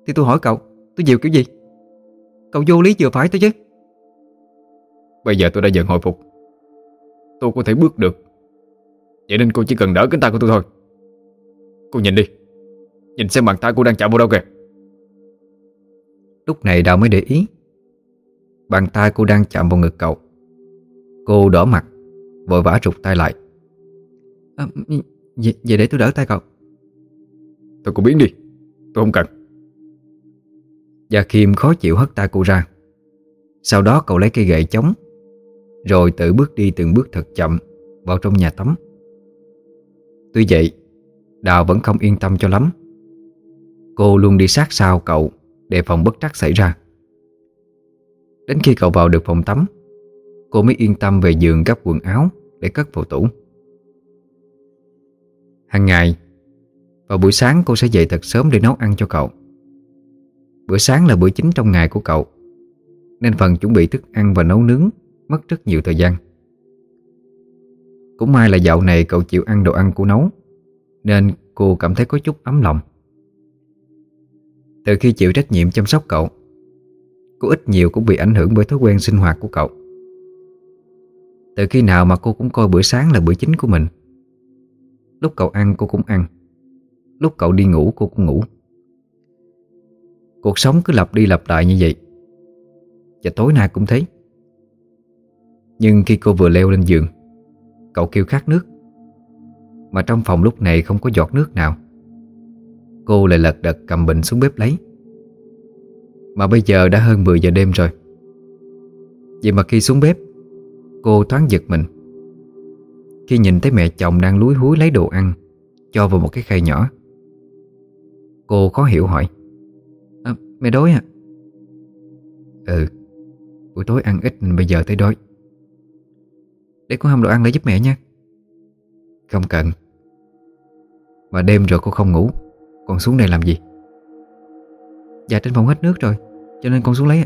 Thì tôi hỏi cậu, Tôi dìu kiểu gì? Cậu vô lý vừa phải thôi chứ. Bây giờ tôi đã dần hồi phục. Tôi có thể bước được. Vậy nên cô chỉ cần đỡ cánh tay của tôi thôi. Cô nhìn đi. Nhìn xem bàn tay cô đang chạm vào đâu kìa. Lúc này Đào mới để ý. Bàn tay cô đang chạm vào ngực cậu. Cô đỏ mặt Vội vã rụt tay lại. À, vậy, vậy để tôi đỡ tay cậu. Tôi cũng biến đi. Tôi không cần Gia Khiêm khó chịu hất tay cô ra. Sau đó cậu lấy cây gậy chống, Rồi tự bước đi từng bước thật chậm Vào trong nhà tắm. Tuy vậy, Đào vẫn không yên tâm cho lắm. Cô luôn đi sát sau cậu Để phòng bất trắc xảy ra. Đến khi cậu vào được phòng tắm, Cô mới yên tâm về giường gấp quần áo Để cất vào tủ. Hàng ngày, Vào buổi sáng cô sẽ dậy thật sớm để nấu ăn cho cậu. Bữa sáng là bữa chính trong ngày của cậu, Nên phần chuẩn bị thức ăn và nấu nướng Mất rất nhiều thời gian. Cũng may là dạo này cậu chịu ăn đồ ăn của nấu, Nên cô cảm thấy có chút ấm lòng. Từ khi chịu trách nhiệm chăm sóc cậu, Cô ít nhiều cũng bị ảnh hưởng bởi thói quen sinh hoạt của cậu. Từ khi nào mà cô cũng coi bữa sáng là bữa chính của mình? Lúc cậu ăn cô cũng ăn, Lúc cậu đi ngủ cô cũng ngủ. Cuộc sống cứ lặp đi lặp lại như vậy. Và tối nay cũng thế. Nhưng khi cô vừa leo lên giường, Cậu kêu khát nước. Mà trong phòng lúc này không có giọt nước nào. Cô lại lật đật cầm bình xuống bếp lấy. Mà bây giờ đã hơn 10 giờ đêm rồi. Vậy mà khi xuống bếp, Cô thoáng giật mình. Khi nhìn thấy mẹ chồng đang lúi húi lấy đồ ăn, Cho vào một cái khay nhỏ. Cô khó hiểu hỏi. Mẹ đói à? Ừ Buổi tối ăn ít nên bây giờ thấy đói. Để con hâm đồ ăn lấy giúp mẹ nha. Không cần. Mà đêm rồi cô không ngủ. Con xuống đây làm gì? Dạ trên phòng hết nước rồi, Cho nên con xuống lấy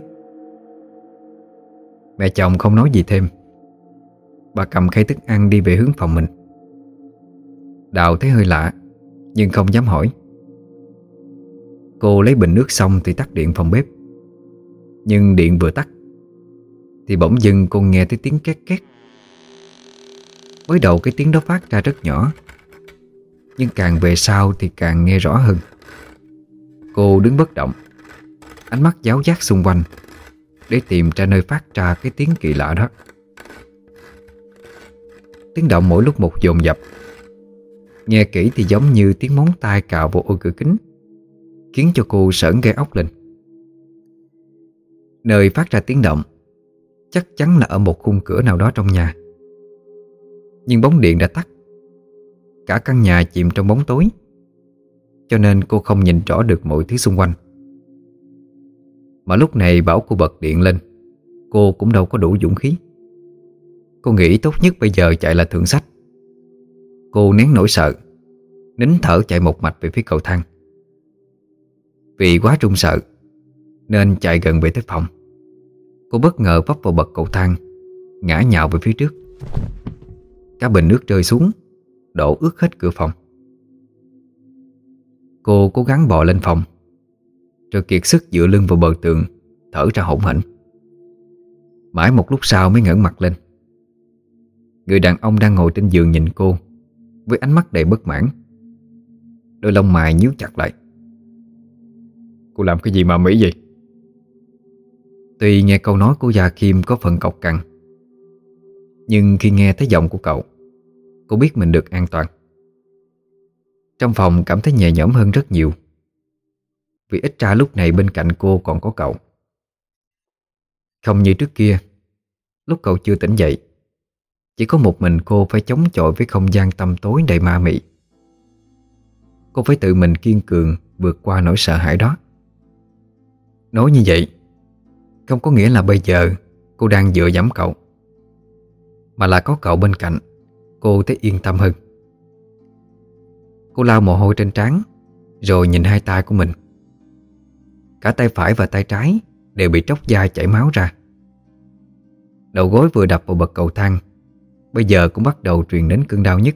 Mẹ chồng không nói gì thêm. Bà cầm khay thức ăn đi về hướng phòng mình. Đào thấy hơi lạ, Nhưng không dám hỏi. Cô lấy bình nước xong thì tắt điện phòng bếp. Nhưng điện vừa tắt, Thì bỗng dưng cô nghe thấy tiếng két két. Mới đầu cái tiếng đó phát ra rất nhỏ, Nhưng càng về sau thì càng nghe rõ hơn. Cô đứng bất động, Ánh mắt giáo giác xung quanh Để tìm ra nơi phát ra cái tiếng kỳ lạ đó. Tiếng động mỗi lúc một dồn dập, Nghe kỹ thì giống như tiếng móng tay cào vào ô cửa kính. Khiến cho cô sởn gây ốc lên. Nơi phát ra tiếng động, Chắc chắn là ở một khung cửa nào đó trong nhà. Nhưng bóng điện đã tắt, Cả căn nhà chìm trong bóng tối, Cho nên cô không nhìn rõ được mọi thứ xung quanh. Mà lúc này bảo cô bật điện lên, Cô cũng đâu có đủ dũng khí. Cô nghĩ tốt nhất bây giờ chạy là thượng sách. Cô nén nỗi sợ, Nín thở chạy một mạch về phía cầu thang. Vì quá trung sợ, Nên chạy gần về tới phòng. Cô bất ngờ vấp vào bậc cầu thang, Ngã nhào về phía trước. Cả bình nước rơi xuống, Đổ ướt hết cửa phòng. Cô cố gắng bò lên phòng, Rồi kiệt sức dựa lưng vào bờ tường, Thở ra hổn hển. Mãi một lúc sau mới ngẩng mặt lên. Người đàn ông đang ngồi trên giường nhìn cô, Với ánh mắt đầy bất mãn. Đôi lông mày nhíu chặt lại. Cô làm cái gì mà mỹ vậy? Tuy nghe câu nói của Gia Kim có phần cọc cằn, Nhưng khi nghe thấy giọng của cậu, Cô biết mình được an toàn. Trong phòng cảm thấy nhẹ nhõm hơn rất nhiều. Vì ít ra lúc này bên cạnh cô còn có cậu. Không như trước kia, Lúc cậu chưa tỉnh dậy, Chỉ có một mình cô phải chống chọi với không gian tăm tối đầy ma mị. Cô phải tự mình kiên cường vượt qua nỗi sợ hãi đó. Nói như vậy, Không có nghĩa là bây giờ cô đang dựa dẫm cậu, Mà là có cậu bên cạnh, Cô thấy yên tâm hơn. Cô lau mồ hôi trên trán, Rồi nhìn hai tay của mình. Cả tay phải và tay trái Đều bị tróc da chảy máu ra. Đầu gối vừa đập vào bậc cầu thang, Bây giờ cũng bắt đầu truyền đến cơn đau nhất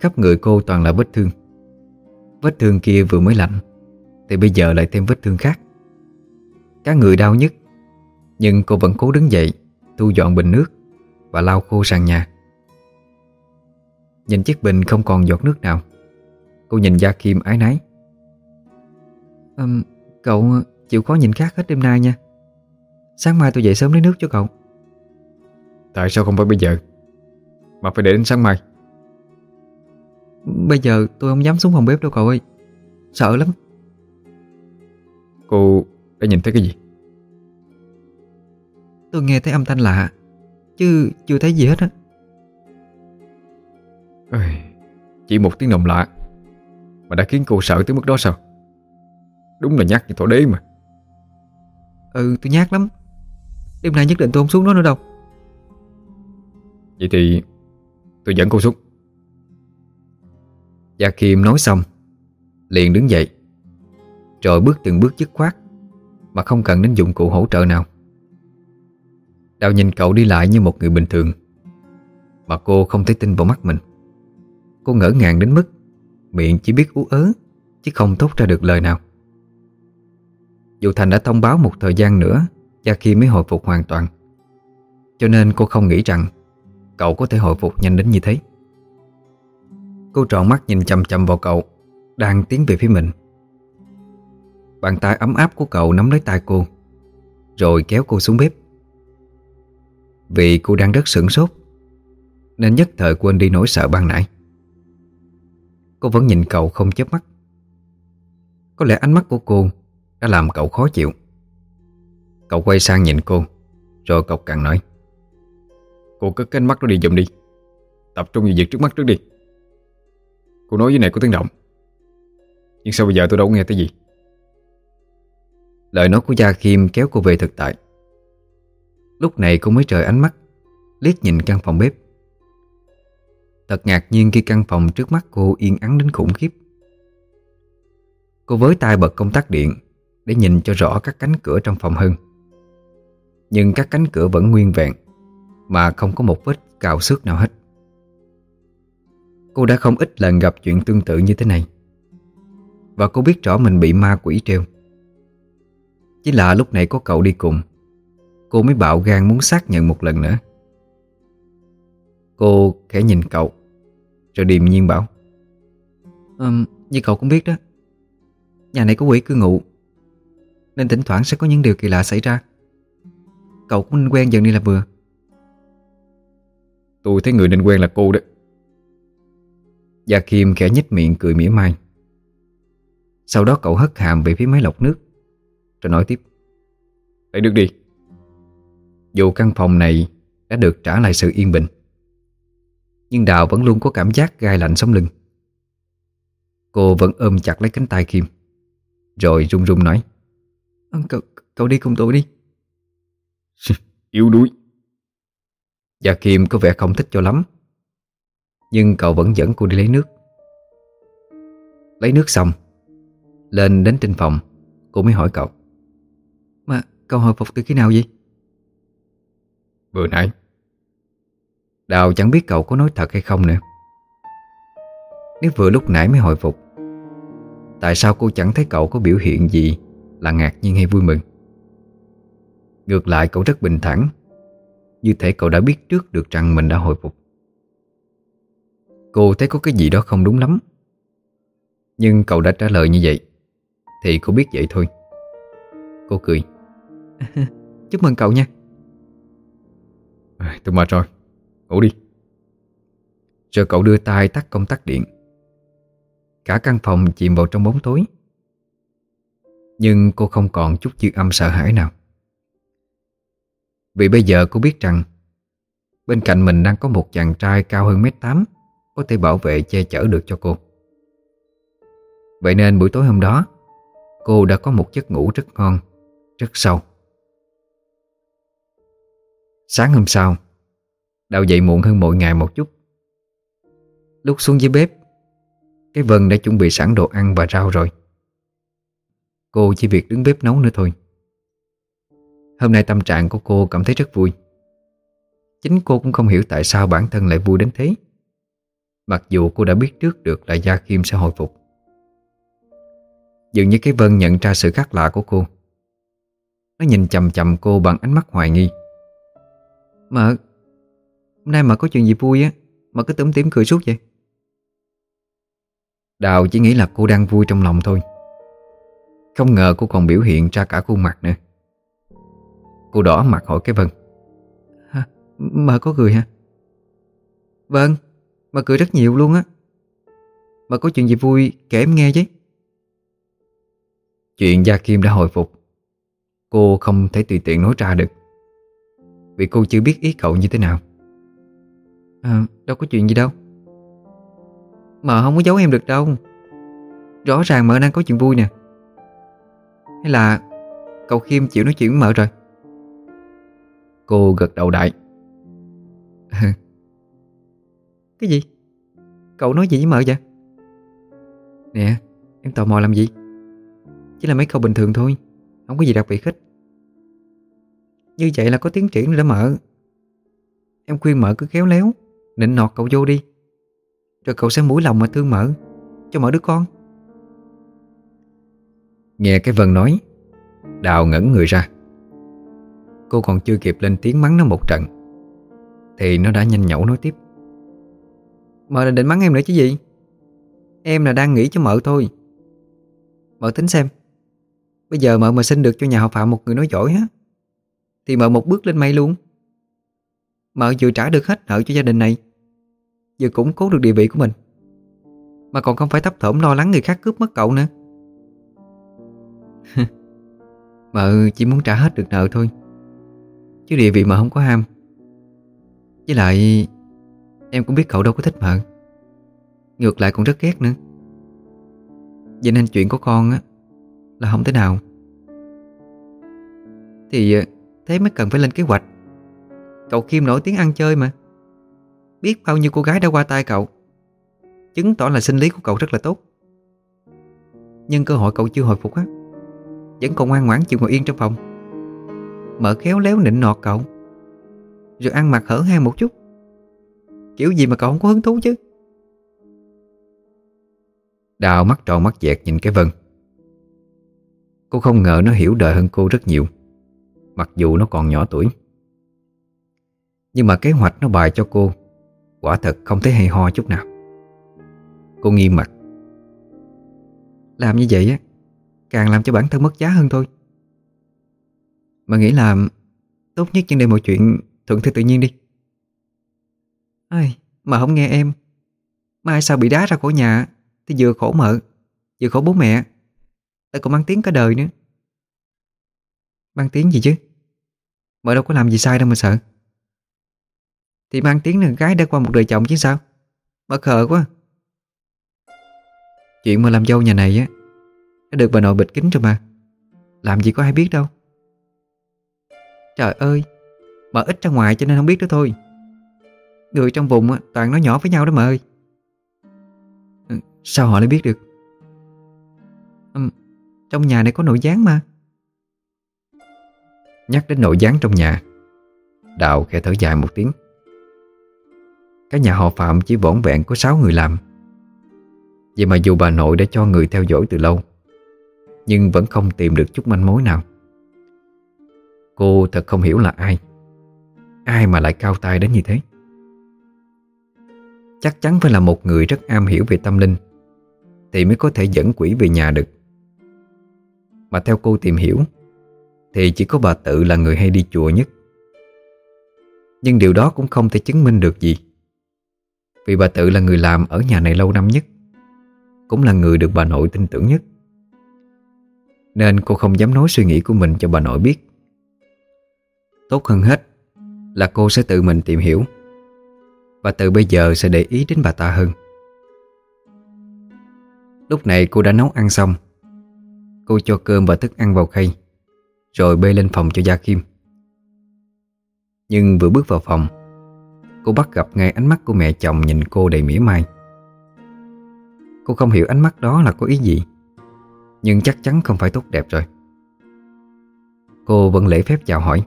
Khắp người cô toàn là vết thương. Vết thương kia vừa mới lạnh thì bây giờ lại thêm vết thương khác. Cả người đau nhất Nhưng cô vẫn cố đứng dậy Thu dọn bình nước Và lau khô sàn nhà. Nhìn chiếc bình không còn giọt nước nào. Cô nhìn Gia Kim ái náy. Um, Cậu chịu khó nhìn khác hết đêm nay nha. Sáng mai tôi dậy sớm lấy nước cho cậu. Tại sao không phải bây giờ? Mà phải để đến sáng mai. Bây giờ tôi không dám xuống phòng bếp đâu cậu ơi. Sợ lắm Cô đã nhìn thấy cái gì? Tôi nghe thấy âm thanh lạ Chứ chưa thấy gì hết á. Chỉ một tiếng động lạ Mà đã khiến cô sợ tới mức đó sao? Đúng là nhát như thổ đế mà. Ừ tôi nhát lắm. Đêm nay nhất định tôi không xuống đó nữa đâu. Vậy thì tôi dẫn cô xuống. Gia Kim nói xong Liền đứng dậy rồi bước từng bước dứt khoát, Mà không cần đến dụng cụ hỗ trợ nào. Đào nhìn cậu đi lại như một người bình thường, Mà cô không thể tin vào mắt mình. Cô ngỡ ngàng đến mức Miệng chỉ biết ú ớ, Chứ không thốt ra được lời nào. Dù Thành đã thông báo một thời gian nữa, Cha khi mới hồi phục hoàn toàn. Cho nên cô không nghĩ rằng Cậu có thể hồi phục nhanh đến như thế. Cô tròn mắt nhìn chầm chầm vào cậu, Đang tiến về phía mình. Bàn tay ấm áp của cậu nắm lấy tay cô, Rồi kéo cô xuống bếp. Vì cô đang rất sửng sốt, Nên nhất thời quên đi nỗi sợ ban nãy. Cô vẫn nhìn cậu không chớp mắt. Có lẽ ánh mắt của cô Đã làm cậu khó chịu. Cậu quay sang nhìn cô, Rồi cậu càng nói, Cô cất cái ánh mắt đó đi dùm đi. Tập trung vào việc trước mắt trước đi. Cô nói với này có tiếng động. Nhưng sao bây giờ tôi đâu có nghe tới gì? Lời nói của Gia Kim kéo cô về thực tại. Lúc này cô mới trời ánh mắt, Liếc nhìn căn phòng bếp. Thật ngạc nhiên khi căn phòng trước mắt cô yên ắng đến khủng khiếp. Cô với tay bật công tắc điện Để nhìn cho rõ các cánh cửa trong phòng hơn. Nhưng các cánh cửa vẫn nguyên vẹn, Mà không có một vết cào xước nào hết. Cô đã không ít lần gặp chuyện tương tự như thế này. Và cô biết rõ mình bị ma quỷ treo chỉ là lúc này có cậu đi cùng. Cô mới bạo gan muốn xác nhận một lần nữa. Cô khẽ nhìn cậu Rồi điềm nhiên bảo um, Như cậu cũng biết đó. Nhà này có quỷ cư ngụ Nên thỉnh thoảng sẽ có những điều kỳ lạ xảy ra. Cậu cũng nên quen dần đi là vừa. Tôi thấy người nên quen là cô đó Gia Kim khẽ nhếch miệng cười mỉa mai. Sau đó cậu hất hàm về phía máy lọc nước Rồi nói tiếp. Lấy nước đi. Dù căn phòng này đã được trả lại sự yên bình Nhưng Đào vẫn luôn có cảm giác gai lạnh sống lưng. Cô vẫn ôm chặt lấy cánh tay Kim Rồi run run nói cậu, cậu đi cùng tôi đi. Yếu đuối. Gia Kim có vẻ không thích cho lắm Nhưng cậu vẫn dẫn cô đi lấy nước. Lấy nước xong Lên đến trên phòng Cô mới hỏi cậu mà cậu hồi phục từ khi nào vậy? Vừa nãy. Đào chẳng biết cậu có nói thật hay không nữa. Nếu vừa lúc nãy mới hồi phục, Tại sao cô chẳng thấy cậu có biểu hiện gì Là ngạc nhiên hay vui mừng? Ngược lại, cậu rất bình thản, Như thể cậu đã biết trước được rằng mình đã hồi phục. Cô thấy có cái gì đó không đúng lắm. Nhưng cậu đã trả lời như vậy, Thì cô biết vậy thôi. Cô cười. Chúc mừng cậu nha. À, Tôi mệt rồi. Ngủ đi. Rồi cậu đưa tay tắt công tắc điện. Cả căn phòng chìm vào trong bóng tối. Nhưng cô không còn chút dư âm sợ hãi nào. Vì bây giờ cô biết rằng Bên cạnh mình đang có một chàng trai cao hơn mét tám Có thể bảo vệ che chở được cho cô. Vậy nên buổi tối hôm đó Cô đã có một giấc ngủ rất ngon Rất sâu. Sáng hôm sau, Đào dậy muộn hơn mọi ngày một chút. Lúc xuống dưới bếp, Cái Vân đã chuẩn bị sẵn đồ ăn và rau rồi. Cô chỉ việc đứng bếp nấu nữa thôi. Hôm nay tâm trạng của cô cảm thấy rất vui. Chính cô cũng không hiểu tại sao bản thân lại vui đến thế. Mặc dù cô đã biết trước được là Gia Kim sẽ hồi phục. Dường như cái Vân nhận ra sự khác lạ của cô. Nó nhìn chầm chầm cô bằng ánh mắt hoài nghi. Mà Hôm nay mà có chuyện gì vui á Mà cứ tủm tỉm cười suốt vậy? Đào chỉ nghĩ là cô đang vui trong lòng thôi. Không ngờ cô còn biểu hiện ra cả khuôn mặt nữa. Cô đỏ mặt hỏi cái Vân. Hả? Mà có cười hả? Vâng Mà cười rất nhiều luôn á. Mà có chuyện gì vui kể em nghe chứ Chuyện Gia Kim đã hồi phục. Cô không thể tùy tiện nói ra được Vì cô chưa biết ý cậu như thế nào. À đâu có chuyện gì đâu. Mà không có giấu em được đâu. Rõ ràng mợ đang có chuyện vui nè. Hay là Cậu Khiêm chịu nói chuyện với mợ rồi? Cô gật đầu đại. Cái gì? Cậu nói gì với mợ vậy? Nè em tò mò làm gì? Chỉ là mấy câu bình thường thôi. Không có gì đặc biệt hết như vậy là có tiến triển rồi đó mợ Em khuyên mợ cứ khéo léo, Nịnh nọt cậu vô đi. Rồi cậu sẽ mũi lòng mà thương mợ, Cho mợ đứa con. Nghe cái Vân nói, Đào ngẩn người ra. Cô còn chưa kịp lên tiếng mắng nó một trận, Thì nó đã nhanh nhẩu nói tiếp. Mợ là định mắng em nữa chứ gì? Em là đang nghĩ cho mợ thôi. Mợ tính xem, Bây giờ mợ mà xin được cho nhà họ Phạm một người nói giỏi á thì mợ một bước lên mây luôn. Mợ vừa trả được hết nợ cho gia đình này, Vừa củng cố được địa vị của mình, Mà còn không phải thấp thỏm lo lắng người khác cướp mất cậu nữa. Mợ chỉ muốn trả hết được nợ thôi, Chứ địa vị mợ không có ham. Với lại, Em cũng biết cậu đâu có thích mợ. Ngược lại còn rất ghét nữa. Vậy nên chuyện của con á, Là không thế nào. Thì ờ, thế mới cần phải lên kế hoạch. Cậu Kim nổi tiếng ăn chơi mà. Biết bao nhiêu cô gái đã qua tay cậu. Chứng tỏ là sinh lý của cậu rất là tốt. Nhưng cơ hội cậu chưa hồi phục á, Vẫn còn ngoan ngoãn chịu ngồi yên trong phòng. Mở khéo léo nịnh nọt cậu, Rồi ăn mặc hở hang một chút. Kiểu gì mà cậu không có hứng thú chứ? Đào mắt tròn mắt dẹt nhìn cái Vân. Cô không ngờ nó hiểu đời hơn cô rất nhiều. Mặc dù nó còn nhỏ tuổi. Nhưng mà kế hoạch nó bài cho cô Quả thật không thấy hay ho chút nào. Cô nghiêm mặt. Làm như vậy á Càng làm cho bản thân mất giá hơn thôi. Mà nghĩ là Tốt nhất trên đây mọi chuyện thuận theo tự nhiên đi. Ai, Mà không nghe em. Mai sao bị đá ra khỏi nhà Thì vừa khổ mợ Vừa khổ bố mẹ. Lại còn mang tiếng cả đời nữa. Mang tiếng gì chứ? Mợ đâu có làm gì sai đâu mà sợ. Thì mang tiếng là gái đã qua một đời chồng chứ sao? Mợ khờ quá. Chuyện mà làm dâu nhà này á Đã được bà nội bịch kính rồi mà. Làm gì có ai biết đâu. Trời ơi Mợ ít ra ngoài cho nên không biết đó thôi. Người trong vùng á, toàn nói nhỏ với nhau đó mà ơi. Ừ, sao họ lại biết được? Ừ, Trong nhà này có nội gián mà. Nhắc đến nội gián trong nhà. Đạo khẽ thở dài một tiếng. Cái nhà họ Phạm chỉ vỏn vẹn có 6 người làm. Vậy mà dù bà nội đã cho người theo dõi từ lâu, Nhưng vẫn không tìm được chút manh mối nào. Cô thật không hiểu là ai. Ai mà lại cao tay đến như thế? Chắc chắn phải là một người rất am hiểu về tâm linh, Thì mới có thể dẫn quỷ về nhà được. Mà theo cô tìm hiểu thì chỉ có bà tự là người hay đi chùa nhất. Nhưng điều đó cũng không thể chứng minh được gì. Vì bà tự là người làm ở nhà này lâu năm nhất, Cũng là người được bà nội tin tưởng nhất. Nên cô không dám nói suy nghĩ của mình cho bà nội biết. Tốt hơn hết Là cô sẽ tự mình tìm hiểu. Và từ bây giờ sẽ để ý đến bà ta hơn. Lúc này cô đã nấu ăn xong. Cô cho cơm và thức ăn vào khay. Rồi bê lên phòng cho Gia Kim. Nhưng vừa bước vào phòng Cô bắt gặp ngay ánh mắt của mẹ chồng nhìn cô đầy mỉa mai. Cô không hiểu ánh mắt đó là có ý gì Nhưng chắc chắn không phải tốt đẹp rồi. Cô vẫn lễ phép chào hỏi.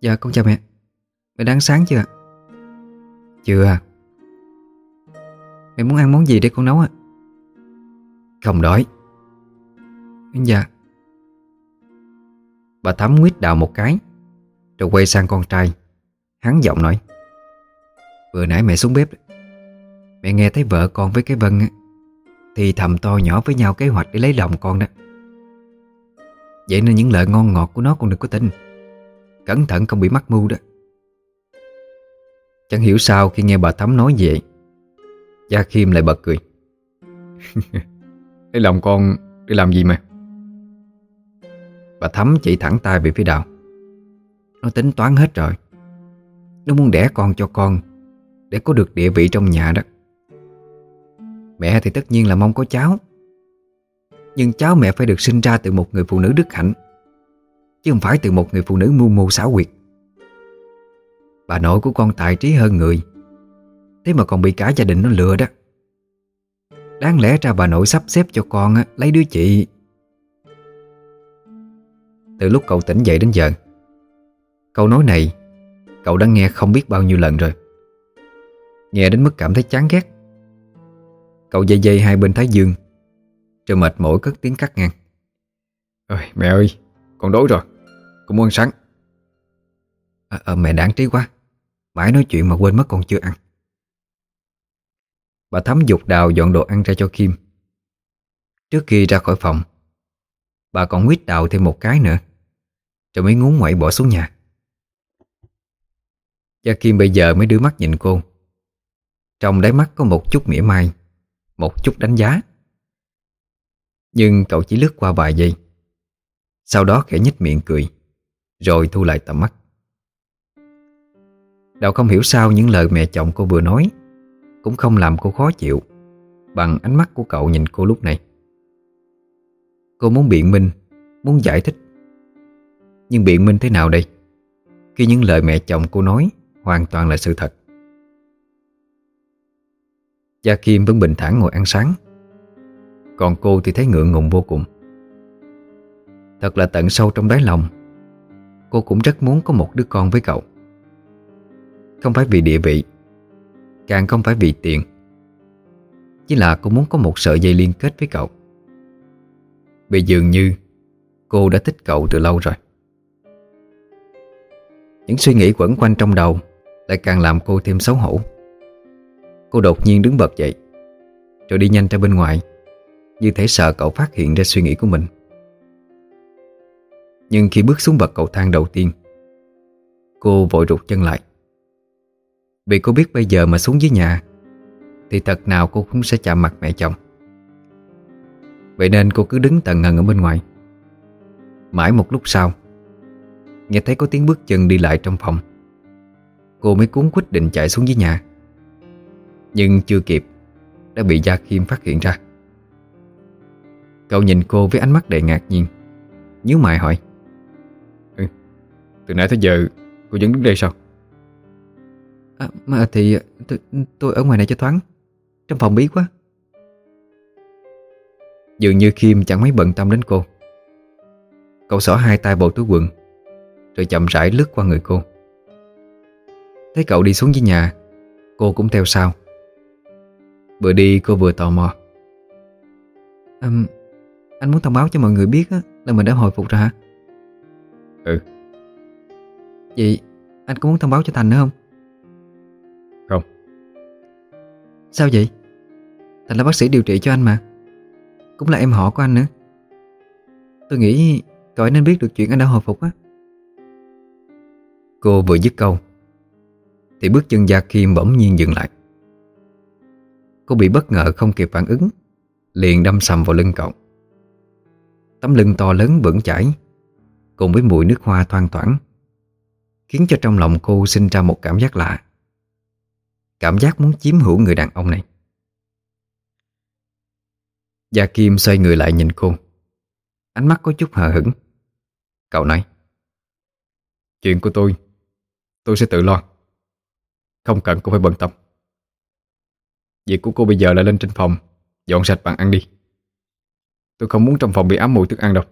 Dạ con chào mẹ. Mẹ đang sáng chưa ạ? Chưa Mẹ muốn ăn món gì để con nấu ạ? Không đói. Dạ Bà Thắm nguyết đào một cái, Rồi quay sang con trai. Hắn giọng nói, Vừa nãy mẹ xuống bếp Mẹ nghe thấy vợ con với cái Vân Thì thầm to nhỏ với nhau kế hoạch để lấy lòng con đó. Vậy nên những lời ngon ngọt của nó con đừng có tin. Cẩn thận không bị mắc mưu đó. Chẳng hiểu sao khi nghe bà Thắm nói vậy, Gia Khiêm lại bật cười. cười. Lấy lòng con để làm gì mà? Bà Thắm chỉ thẳng tay về phía đào. Nó tính toán hết rồi. Nó muốn đẻ con cho con Để có được địa vị trong nhà đó. Mẹ thì tất nhiên là mong có cháu. Nhưng cháu mẹ phải được sinh ra từ một người phụ nữ đức hạnh Chứ không phải từ một người phụ nữ mưu mô xảo quyệt. Bà nội của con tài trí hơn người Thế mà còn bị cả gia đình nó lừa đó. Đáng lẽ ra bà nội sắp xếp cho con á, lấy đứa chị từ lúc cậu tỉnh dậy đến giờ. Câu nói này Cậu đã nghe không biết bao nhiêu lần rồi. Nghe đến mức cảm thấy chán ghét. Cậu dây dây hai bên thái dương Rồi mệt mỏi cất tiếng cắt ngang. Ơi mẹ ơi Con đói rồi Con muốn ăn sáng. À, à, Mẹ đáng trí quá Mãi nói chuyện mà quên mất con chưa ăn. Bà thấm dục đào dọn đồ ăn ra cho Kim. Trước khi ra khỏi phòng Bà còn quyết đào thêm một cái nữa. Rồi mới ngúng ngoậy bỏ xuống nhà. Gia Kim bây giờ mới đưa mắt nhìn cô. Trong đáy mắt có một chút mỉa mai, Một chút đánh giá. Nhưng cậu chỉ lướt qua vài giây. Sau đó khẽ nhếch miệng cười, Rồi thu lại tầm mắt. Đào không hiểu sao những lời mẹ chồng cô vừa nói Cũng không làm cô khó chịu Bằng ánh mắt của cậu nhìn cô lúc này. Cô muốn biện minh, Muốn giải thích. Nhưng biện minh thế nào đây? Khi những lời mẹ chồng cô nói Hoàn toàn là sự thật. Gia Kim vẫn bình thản ngồi ăn sáng. Còn cô thì thấy ngượng ngùng vô cùng. Thật là tận sâu trong đáy lòng, Cô cũng rất muốn có một đứa con với cậu. Không phải vì địa vị, Càng không phải vì tiền, Chỉ là cô muốn có một sợi dây liên kết với cậu. Vì dường như Cô đã thích cậu từ lâu rồi. Những suy nghĩ quẩn quanh trong đầu Lại càng làm cô thêm xấu hổ. Cô đột nhiên đứng bật dậy, Rồi đi nhanh ra bên ngoài, Như thể sợ cậu phát hiện ra suy nghĩ của mình. Nhưng khi bước xuống bậc cầu thang đầu tiên, Cô vội rụt chân lại. Vì cô biết bây giờ mà xuống dưới nhà, Thì thật nào cô cũng sẽ chạm mặt mẹ chồng. Vậy nên cô cứ đứng tận ngần ở bên ngoài. Mãi một lúc sau Nghe thấy có tiếng bước chân đi lại trong phòng. Cô mới cuốn quyết định chạy xuống dưới nhà. Nhưng chưa kịp Đã bị Gia Kim phát hiện ra. Cậu nhìn cô với ánh mắt đầy ngạc nhiên nhíu mày hỏi. Ừ, Từ nãy tới giờ cô vẫn đứng đây sao? À, Mà thì tôi, tôi ở ngoài này cho thoáng. Trong phòng bí quá Dường như Kim chẳng mấy bận tâm đến cô. Cậu xỏ hai tay bộ túi quần Rồi chậm rãi lướt qua người cô. Thấy cậu đi xuống dưới nhà Cô cũng theo sau. Vừa đi cô vừa tò mò. À, Anh muốn thông báo cho mọi người biết á, Là mình đã hồi phục rồi hả? Ừ. Vậy anh có muốn thông báo cho Thành nữa không? Không. Sao vậy? Thành là bác sĩ điều trị cho anh mà cũng là em họ của anh nữa. Tôi nghĩ cậu ấy nên biết được chuyện anh đã hồi phục á. Cô vừa dứt câu, Thì bước chân Gia Kim bỗng nhiên dừng lại. Cô bị bất ngờ không kịp phản ứng, Liền đâm sầm vào lưng cậu. Tấm lưng to lớn vững chãi, Cùng với mùi nước hoa thoang thoảng, Khiến cho trong lòng cô sinh ra một cảm giác lạ. Cảm giác muốn chiếm hữu người đàn ông này. Gia Kim xoay người lại nhìn cô. Ánh mắt có chút hờ hững. Cậu nói Chuyện của tôi Tôi sẽ tự lo. Không cần cô phải bận tâm. Việc của cô bây giờ là lên trên phòng Dọn sạch bàn ăn đi. Tôi không muốn trong phòng bị ám mùi thức ăn đâu.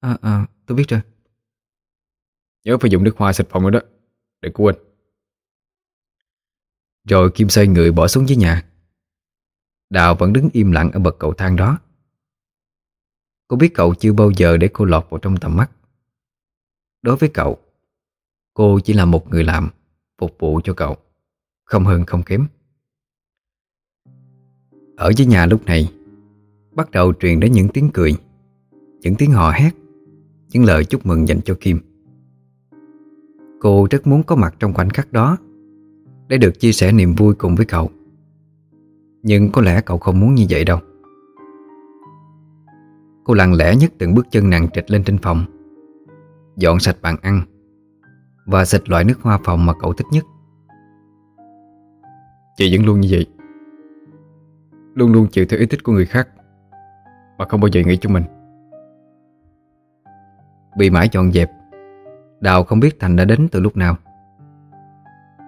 À à tôi biết rồi. Nhớ phải dùng nước hoa xịt phòng nữa đó Đừng có quên. Rồi Kim xoay người bỏ xuống dưới nhà Đào vẫn đứng im lặng ở bậc cầu thang đó. Cô biết cậu chưa bao giờ để cô lọt vào trong tầm mắt. Đối với cậu, Cô chỉ là một người làm Phục vụ cho cậu, Không hơn không kém. Ở dưới nhà lúc này, Bắt đầu truyền đến những tiếng cười, Những tiếng hò hét, Những lời chúc mừng dành cho Kim. Cô rất muốn có mặt trong khoảnh khắc đó Để được chia sẻ niềm vui cùng với cậu. Nhưng có lẽ cậu không muốn như vậy đâu. Cô lặng lẽ nhấc từng bước chân nặng trịch lên trên phòng. Dọn sạch bàn ăn Và xịt loại nước hoa phòng mà cậu thích nhất. Chị vẫn luôn như vậy. Luôn luôn chịu theo ý thích của người khác Mà không bao giờ nghĩ cho mình. Bị mãi dọn dẹp, Đào không biết Thành đã đến từ lúc nào.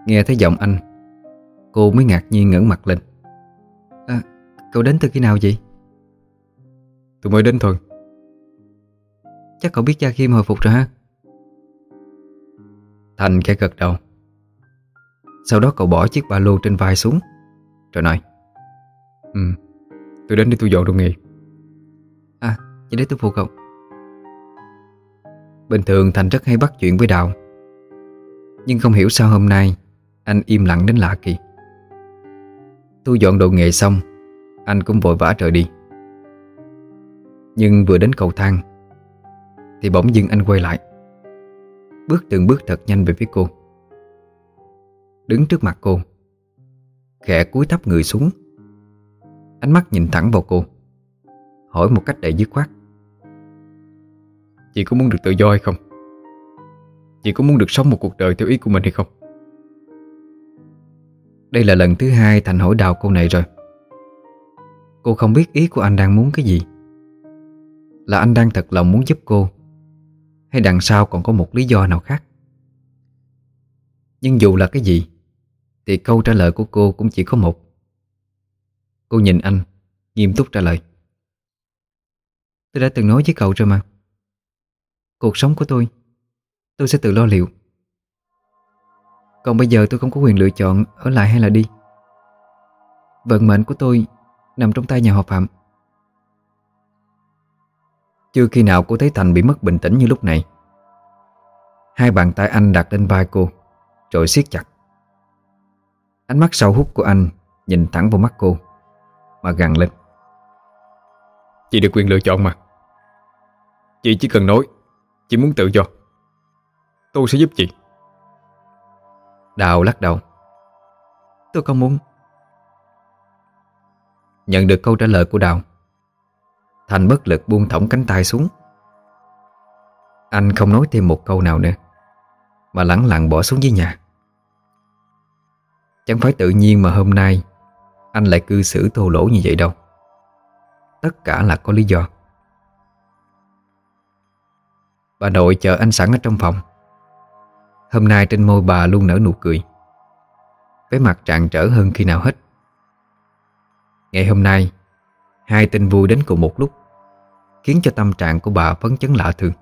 Nghe thấy giọng anh, Cô mới ngạc nhiên ngẩng mặt lên. Cậu đến từ khi nào vậy? Tôi mới đến thôi. Chắc cậu biết cha Kim hồi phục rồi ha. Thành khẽ gật đầu. Sau đó cậu bỏ chiếc ba lô trên vai xuống. Rồi nói Ừ, tôi đến để tôi dọn đồ nghề. À, chỉ để tôi phụ cậu. Bình thường Thành rất hay bắt chuyện với Đào. Nhưng không hiểu sao hôm nay Anh im lặng đến lạ kỳ. Thu dọn đồ nghề xong anh cũng vội vã rời đi. Nhưng vừa đến cầu thang, Thì bỗng dưng anh quay lại. Bước từng bước thật nhanh về phía cô. Đứng trước mặt cô, Khẽ cúi thấp người xuống. Ánh mắt nhìn thẳng vào cô, Hỏi một cách đầy dứt khoát. Chị có muốn được tự do hay không? Chị có muốn được sống một cuộc đời theo ý của mình hay không? Đây là lần thứ hai Thành hỏi đào câu này rồi. Cô không biết ý của anh đang muốn cái gì. Là anh đang thật lòng muốn giúp cô, Hay đằng sau còn có một lý do nào khác? Nhưng dù là cái gì, Thì câu trả lời của cô cũng chỉ có một. Cô nhìn anh, Nghiêm túc trả lời. Tôi đã từng nói với cậu rồi mà. Cuộc sống của tôi Tôi sẽ tự lo liệu. Còn bây giờ tôi không có quyền lựa chọn Ở lại hay là đi. Vận mệnh của tôi Nằm trong tay nhà họ Phạm. Chưa khi nào cô thấy Thành bị mất bình tĩnh như lúc này. Hai bàn tay anh đặt lên vai cô Rồi siết chặt. Ánh mắt sâu hút của anh Nhìn thẳng vào mắt cô Mà gằn lên. Chị được quyền lựa chọn mà. Chị chỉ cần nói Chị muốn tự do. Tôi sẽ giúp chị. Đào lắc đầu. Tôi không muốn Nhận được câu trả lời của Đào. Thành bất lực buông thõng cánh tay xuống. Anh không nói thêm một câu nào nữa, Mà lẳng lặng bỏ xuống dưới nhà. Chẳng phải tự nhiên mà hôm nay Anh lại cư xử thô lỗ như vậy đâu. Tất cả là có lý do. Bà nội chờ anh sẵn ở trong phòng. Hôm nay trên môi bà luôn nở nụ cười. Với mặt trạng trở hơn khi nào hết. Ngày hôm nay Hai tin vui đến cùng một lúc Khiến cho tâm trạng của bà phấn chấn lạ thường.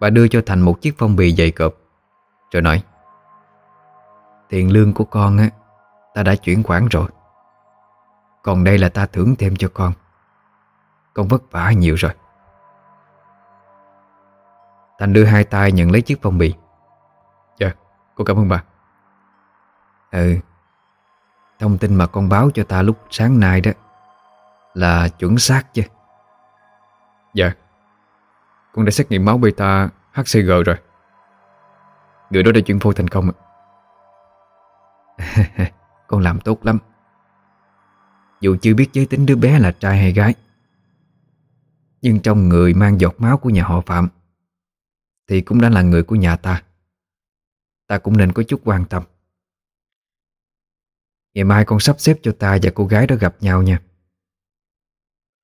Bà đưa cho Thành một chiếc phong bì dày cộp Rồi nói Tiền lương của con á Ta đã chuyển khoản rồi. Còn đây là ta thưởng thêm cho con. Con vất vả nhiều rồi. Thành đưa hai tay nhận lấy chiếc phong bì. Dạ, cô cảm ơn bà. Ừ Thông tin mà con báo cho ta lúc sáng nay đó Là chuẩn xác chứ? Dạ. Con đã xét nghiệm máu beta HCG rồi. Người đó đã chuyển phôi thành công Con làm tốt lắm. Dù chưa biết giới tính đứa bé là trai hay gái Nhưng trong người mang giọt máu của nhà họ Phạm Thì cũng đã là người của nhà ta. Ta cũng nên có chút quan tâm Ngày mai con sắp xếp cho ta và cô gái đó gặp nhau nha.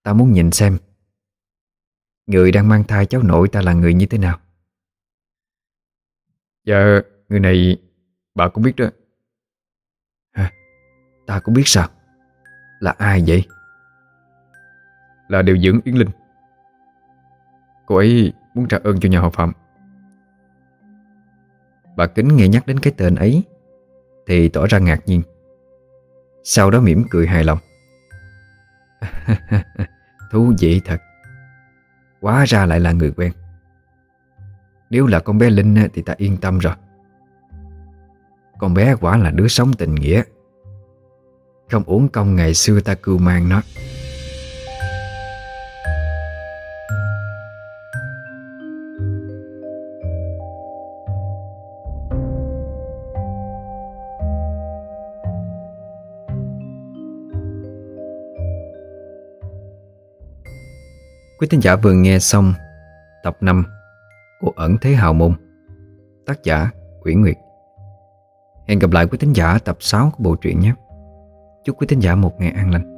Ta muốn nhìn xem Người đang mang thai cháu nội ta là người như thế nào. Dạ, người này bà cũng biết đó. Hả? Ta cũng biết sao? Là ai vậy? Là điều dưỡng Yến Linh. Cô ấy muốn trả ơn cho nhà họ Phạm. Bà Kính nghe nhắc đến cái tên ấy Thì tỏ ra ngạc nhiên sau đó mỉm cười hài lòng. Thú vị thật. Quá ra lại là người quen. Nếu là con bé Linh thì ta yên tâm rồi. Con bé quả là đứa sống tình nghĩa. Không uổng công ngày xưa ta cưu mang nó. Quý thính giả vừa nghe xong tập 5 của Ẩn Thế Hào Môn, Tác giả Nguyễn Nguyệt. Hẹn gặp lại quý thính giả tập 6 của bộ truyện nhé. Chúc quý thính giả một ngày an lành.